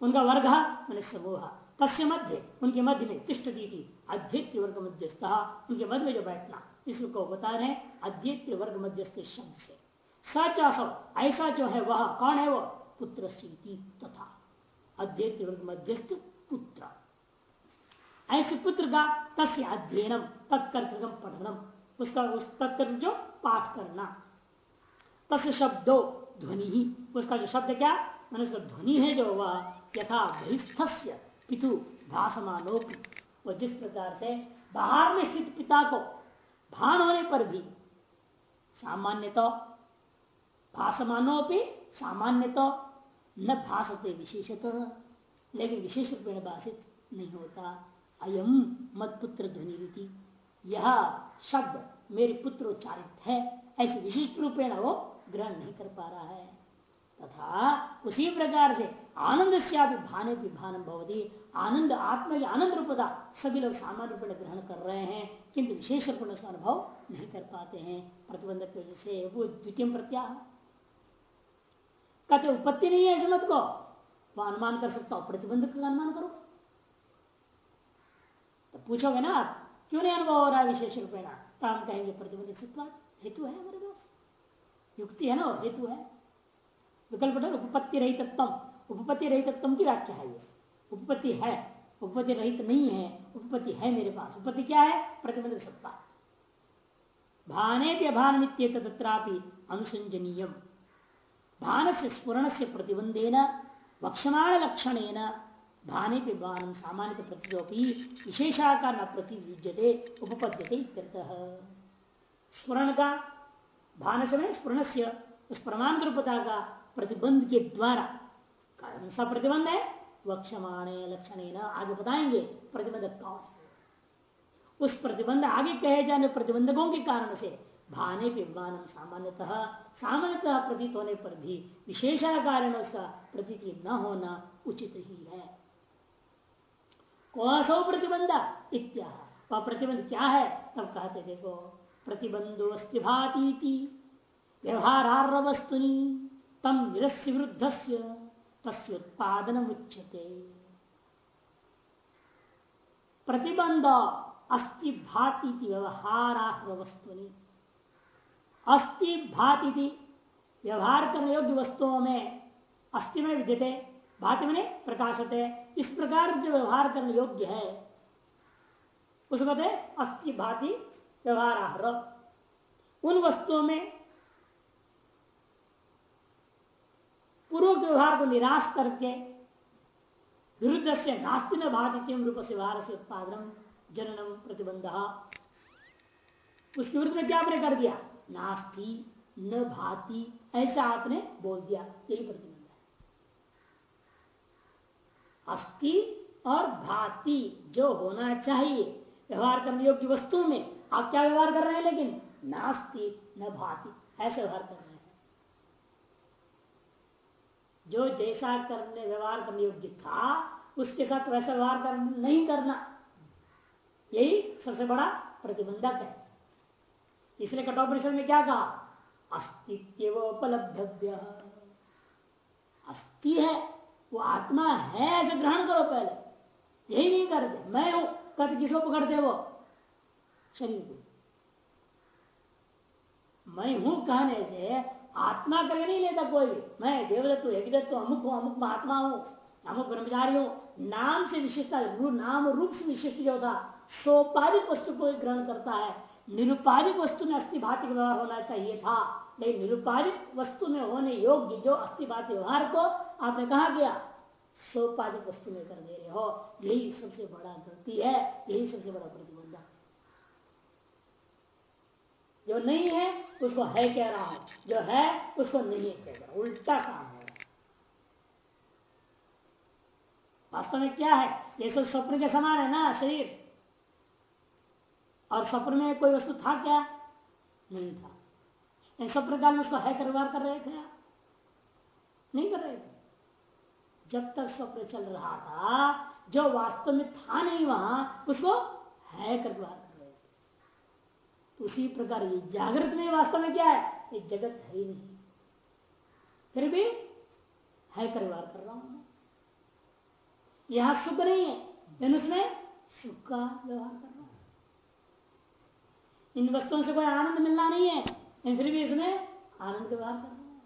उनका वर्ग मैंने समूह कस्य मध्य, उनके मध्य में तिष्ट दी थी अध्येत्र वर्ग मध्यस्थ, उनके मध्य में जो बैठना इसको बता रहे अध्येत्र वर्ग मध्यस्थ शब्द से सच ऐसा जो है वह, कौन है वो? पुत्र तथा अध्येत्र वर्ग मध्यस्थ पुत्र। ऐसे पुत्र का तस्य अध्ययनम, तत्कर्तृकम पठनम, उसका उस तत्कर्त जो पाठ करना। तस् शब्दो ध्वनि ही उसका जो शब्द क्या? मैंने उसका ध्वनि है जो वह यथा बहिस्थस्य पितु भाषमानोपि वो जिस प्रकार से बाहर में स्थित पिता को भान होने पर भी सामान्य तो भाषमानोपि सामान्य तो न भाषते विशेषतः, लेकिन विशेष रूप में भाषित नहीं होता। अयम मत पुत्र ध्वनि रीति यह शब्द मेरे पुत्र उच्चारित है, ऐसे विशिष्ट रूपेण वो ग्रहण नहीं कर पा रहा है। तथा उसी प्रकार से आनंद से भाने भी भानम भवती। आनंद आत्मा की आनंद रूपता, सभी लोग सामान्य रूप ग्रहण कर रहे हैं, किंतु विशेष रूप उसका अनुभव नहीं कर पाते हैं। प्रतिबंधक की वजह से वो द्वितीय प्रत्याह। कहते, उपत्ति नहीं है इसमत को। वह अनुमान कर सकता हो, प्रतिबंधक का अनुमान करो। तो पूछोगे ना आप, क्यों नहीं अनुभव हो रहा विशेष रूपेण तो हम कहेंगे, प्रतिबंधक सत्वा हेतु है हमारे पास। युक्ति है ना हेतु है। विकल्प उपपत्ति रही तत्व उपपत्ति रही तत्व की व्याख्या है ये। उपपत्ति है, उपपत्ति रहित नहीं है, उपपत्ति है मेरे पास। उपपत्ति क्या है? प्रतिबंध सत्ता। भाने अभान तत्रापि अनुसंजनीय भान से स्पुरण से प्रतिबंधेन वक्षमाण लक्षण भाने के भान सामान्य प्रतियोपी विशेषाकार न प्रतियुजते उपपद्यते स्मरण का भान से स्मरण से उस प्रमाण रूपता का प्रतिबंध के द्वारा। कौन सा प्रतिबंध है वक्षमाणे लक्षण आगे बताएँगे प्रतिबंधक कौन उस प्रतिबंध आगे कहे जाने प्रतिबंधकों के कारण से भाने विमान सामान्यतः सामान्यतः प्रतीत होने पर भी विशेषा कारण उसका प्रतीति न होना उचित ही है। कौन सा प्रतिबंध इत्या वह प्रतिबंध क्या है? तब कहते देखो प्रतिबंधो भाती व्यवहार वस्तुनि तम निरस्य विरुद्ध तस्ोत्पादन उच्यते। प्रतिबंध अस्ति भाती व्यवहार वस्तुनि अस्थि भाति व्यवहार करने योग्य वस्तुओं में अस्थि में विद्यते भाति में प्रकाशते, इस प्रकार जो व्यवहार करने योग्य है, उसको कहते अस्थि भाति व्यवहार। उन वस्तुओं में पूर्व व्यवहार को निराश करके विरुद्ध से नास्ति न भाति रूप से व्यवहार से उत्पादन जननम प्रतिबंध उसके विरुद्ध क्या आपने कर दिया? नास्ति, न भाति, ऐसा आपने बोल दिया। यही प्रतिबंध है। अस्थि और भाति जो होना चाहिए, व्यवहार करने योग्य वस्तु में आप क्या व्यवहार कर रहे हैं लेकिन नास्ति, न भाति, ऐसे व्यवहार कर रहे हैं जो जैसा करने व्यवहार करने योग्य था उसके साथ वैसा व्यवहार कर, नहीं करना। यही सबसे बड़ा प्रतिबंधक है। इसलिए कठोपनिषद में क्या कहा? अस्तित्व उपलब्धव्य अस्थि है वो आत्मा है ऐसे ग्रहण करो पहले। यही नहीं करते मैं हूँ कद किसको पकड़ते वो शरीर को। मैं हूँ कहने से आत्मा करके नहीं लेता कोई भी। मैं देवदत्त यज्ञदत्त अमुक हूँ, अमुक आत्मा हूँ, अमुक ब्रह्मचारी हूँ। नाम से विशिष्टता नाम रूप से विशिष्ट जो था, सोपाधिक वस्तु को ग्रहण करता है। निरुपाधिक वस्तु में अस्थि भाति व्यवहार होना चाहिए था, लेकिन निरुपाधिक वस्तु में होने योग्य जो अस्थि भाति व्यवहार को आपने कहा गया सोपाधिक वस्तु में कर दे रहे हो। यही सबसे बड़ा गलती है, यही सबसे बड़ा प्रतिबंध जो नहीं है, उसको है कह रहा हूँ जो है, उसको नहीं कह रहा उल्टा काम है। वास्तव में क्या है? ये सब स्वप्न के समान है ना, शरीर? और स्वप्न में कोई वस्तु था क्या? नहीं था। स्वप्न काल में उसको है व्यवहार कर रहे थे आप? नहीं कर रहे थे। जब तक स्वप्न चल रहा था, जो वास्तव में था नहीं वहाँ, उसको है कर व्यवहार कर रहे थे उसी प्रकार ये जागृत में वास्तव में क्या है? ये जगत है ही नहीं। फिर भी है कर कर रहा हूँ यहाँ सुख नहीं है लेकिन उसमें सुख का व्यवहार कर रहा हूँ। इन वस्तुओं से कोई आनंद मिलना नहीं है, लेकिन फिर भी इसमें आनंद व्यवहार कर रहा है।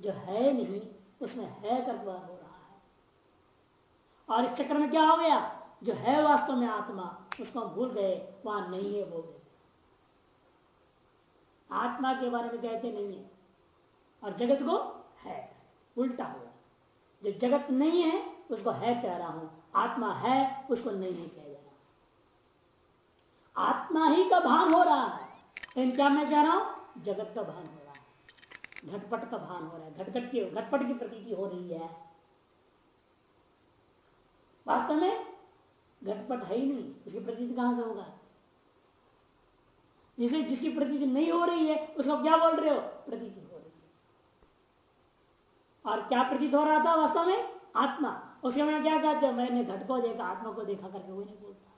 जो है नहीं, उसमें है का व्यवहार हो रहा है। और इस चक्र में क्या हो गया? जो है वास्तव में आत्मा, उसको हम भूल गए, वहाँ नहीं है बोल गए आत्मा के बारे में कहते नहीं है। और जगत को है, उल्टा हुआ। जो जगत नहीं है, उसको है कह रहा हूँ। आत्मा है, उसको नहीं है कह रहा आत्मा ही का भान हो रहा है। लेकिन क्या मैं कह रहा हूँ? जगत का भान हो रहा है। घटपट का भान हो रहा है। घटघट की, घटपट की प्रतीति हो रही है। वास्तव में घटपट है ही नहीं। उसकी प्रतीति कहाँ से होगा? जिसे जिसकी प्रतीति नहीं हो रही है, उसको क्या बोल रहे हो? प्रतीति हो रही है। और क्या प्रतीत हो रहा था वास्तव में? आत्मा। उसके मैंने क्या कहते मैंने घट को देखा, आत्मा को देखा करके वो नहीं बोलता।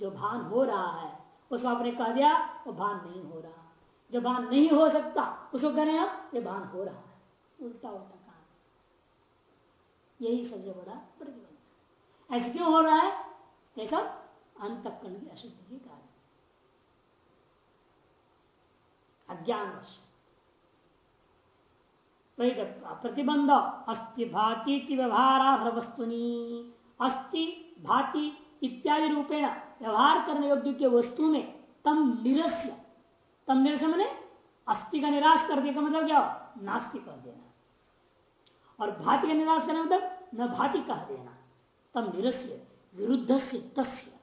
जो भान हो रहा है, उसको आपने कह दिया, वो भान नहीं हो रहा। जो भान नहीं हो सकता, उसको कह रहे हैं ये भान हो रहा है। उल्टा उल्टा काम। यही सबसे बड़ा प्रतिबंध ऐसे क्यों हो रहा है? ये सब अंतकरण की अशुद्धि के कारण अज्ञान प्रतिबंध अस्थि भाती व्यवहार वस्तुनी अस्थि भाती इत्यादि रूपेण व्यवहार करने योग्य के वस्तु में तम निरस्य। तम निरस्य मैंने अस्थि का निराश कर दिया मतलब क्या नास्ति कह देना। और भाति का निराश करने मतलब न भाति कह देना। तम निरस्य विरुद्ध से तस्य।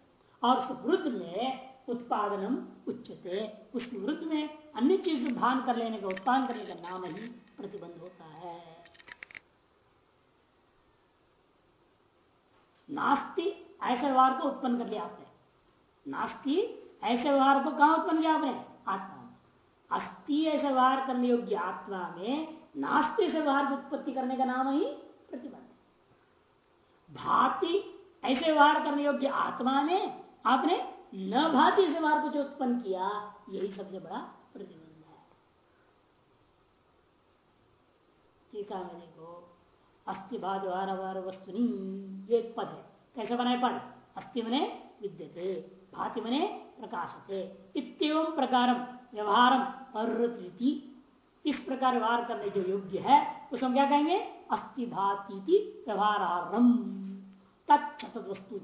और उस वृद्ध में उत्पादनम उच्चते उस वृद्ध में अन्य चीज़ भान कर लेने का, उत्पादन करने का नाम ही प्रतिबंध होता है। नास्ति, ऐसे व्यवहार को उत्पन्न कर लिया आपने। नास्ति, ऐसे व्यवहार को कहा उत्पन्न किया आपने? आत्मा में। अस्थि ऐसे व्यवहार करने योग्य आत्मा में, नास्ति से व्यवहार की उत्पत्ति करने का नाम ही प्रतिबंध। भाति, ऐसे व्यवहार करने योग्य आत्मा में आपने न भाति से व्यवहार को जो उत्पन्न किया, यही सबसे बड़ा प्रतिबंध है। टीका में देखो अस्थि भात व्यवहार वस्तुनी एक पद है। कैसे बनाए पद? अस्थि मने विद्यते, भाति मने प्रकाशते। इतम प्रकार व्यवहार इस प्रकार व्यवहार करने जो योग्य है, उसको हम क्या कहेंगे? अस्थि भाती व्यवहार तत्त वस्तु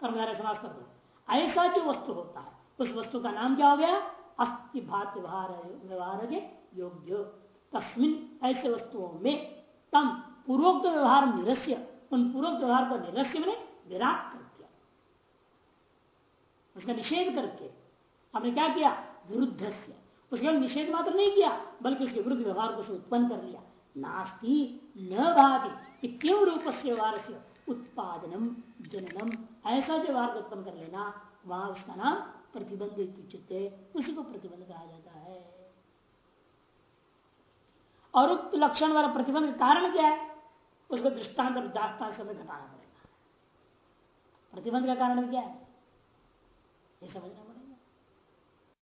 कर्मधारय समाज कर दो ऐसा जो वस्तु होता है, उस वस्तु का नाम क्या हो गया? अस्थि भात व्यवहार के योग्य। तस्मिन ऐसे वस्तुओं में तम पूर्वोक्त व्यवहार निरस्य, उन पूर्वोक्त व्यवहार को निरस्य मैंने विराट कर दिया। उसका निषेध करके हमने क्या किया? विरुद्ध उसके निषेध मात्र नहीं किया, बल्कि उसके विरुद्ध व्यवहार को उत्पन्न कर लिया। नास्ती, न भाति क्यों रूप से व्यवहार से उत्पादनम, जननम। ऐसा जो व्यवहार उत्पन्न कर लेना, वहाँ उसका नाम प्रतिबंधित चित्ते उसी को प्रतिबंध कहा जाता है। और उक्त लक्षण वाला प्रतिबंध कारण क्या है? उसको दृष्टांत और दास्तान समय घटाना पड़ेगा। प्रतिबंध का कारण क्या है? यह समझना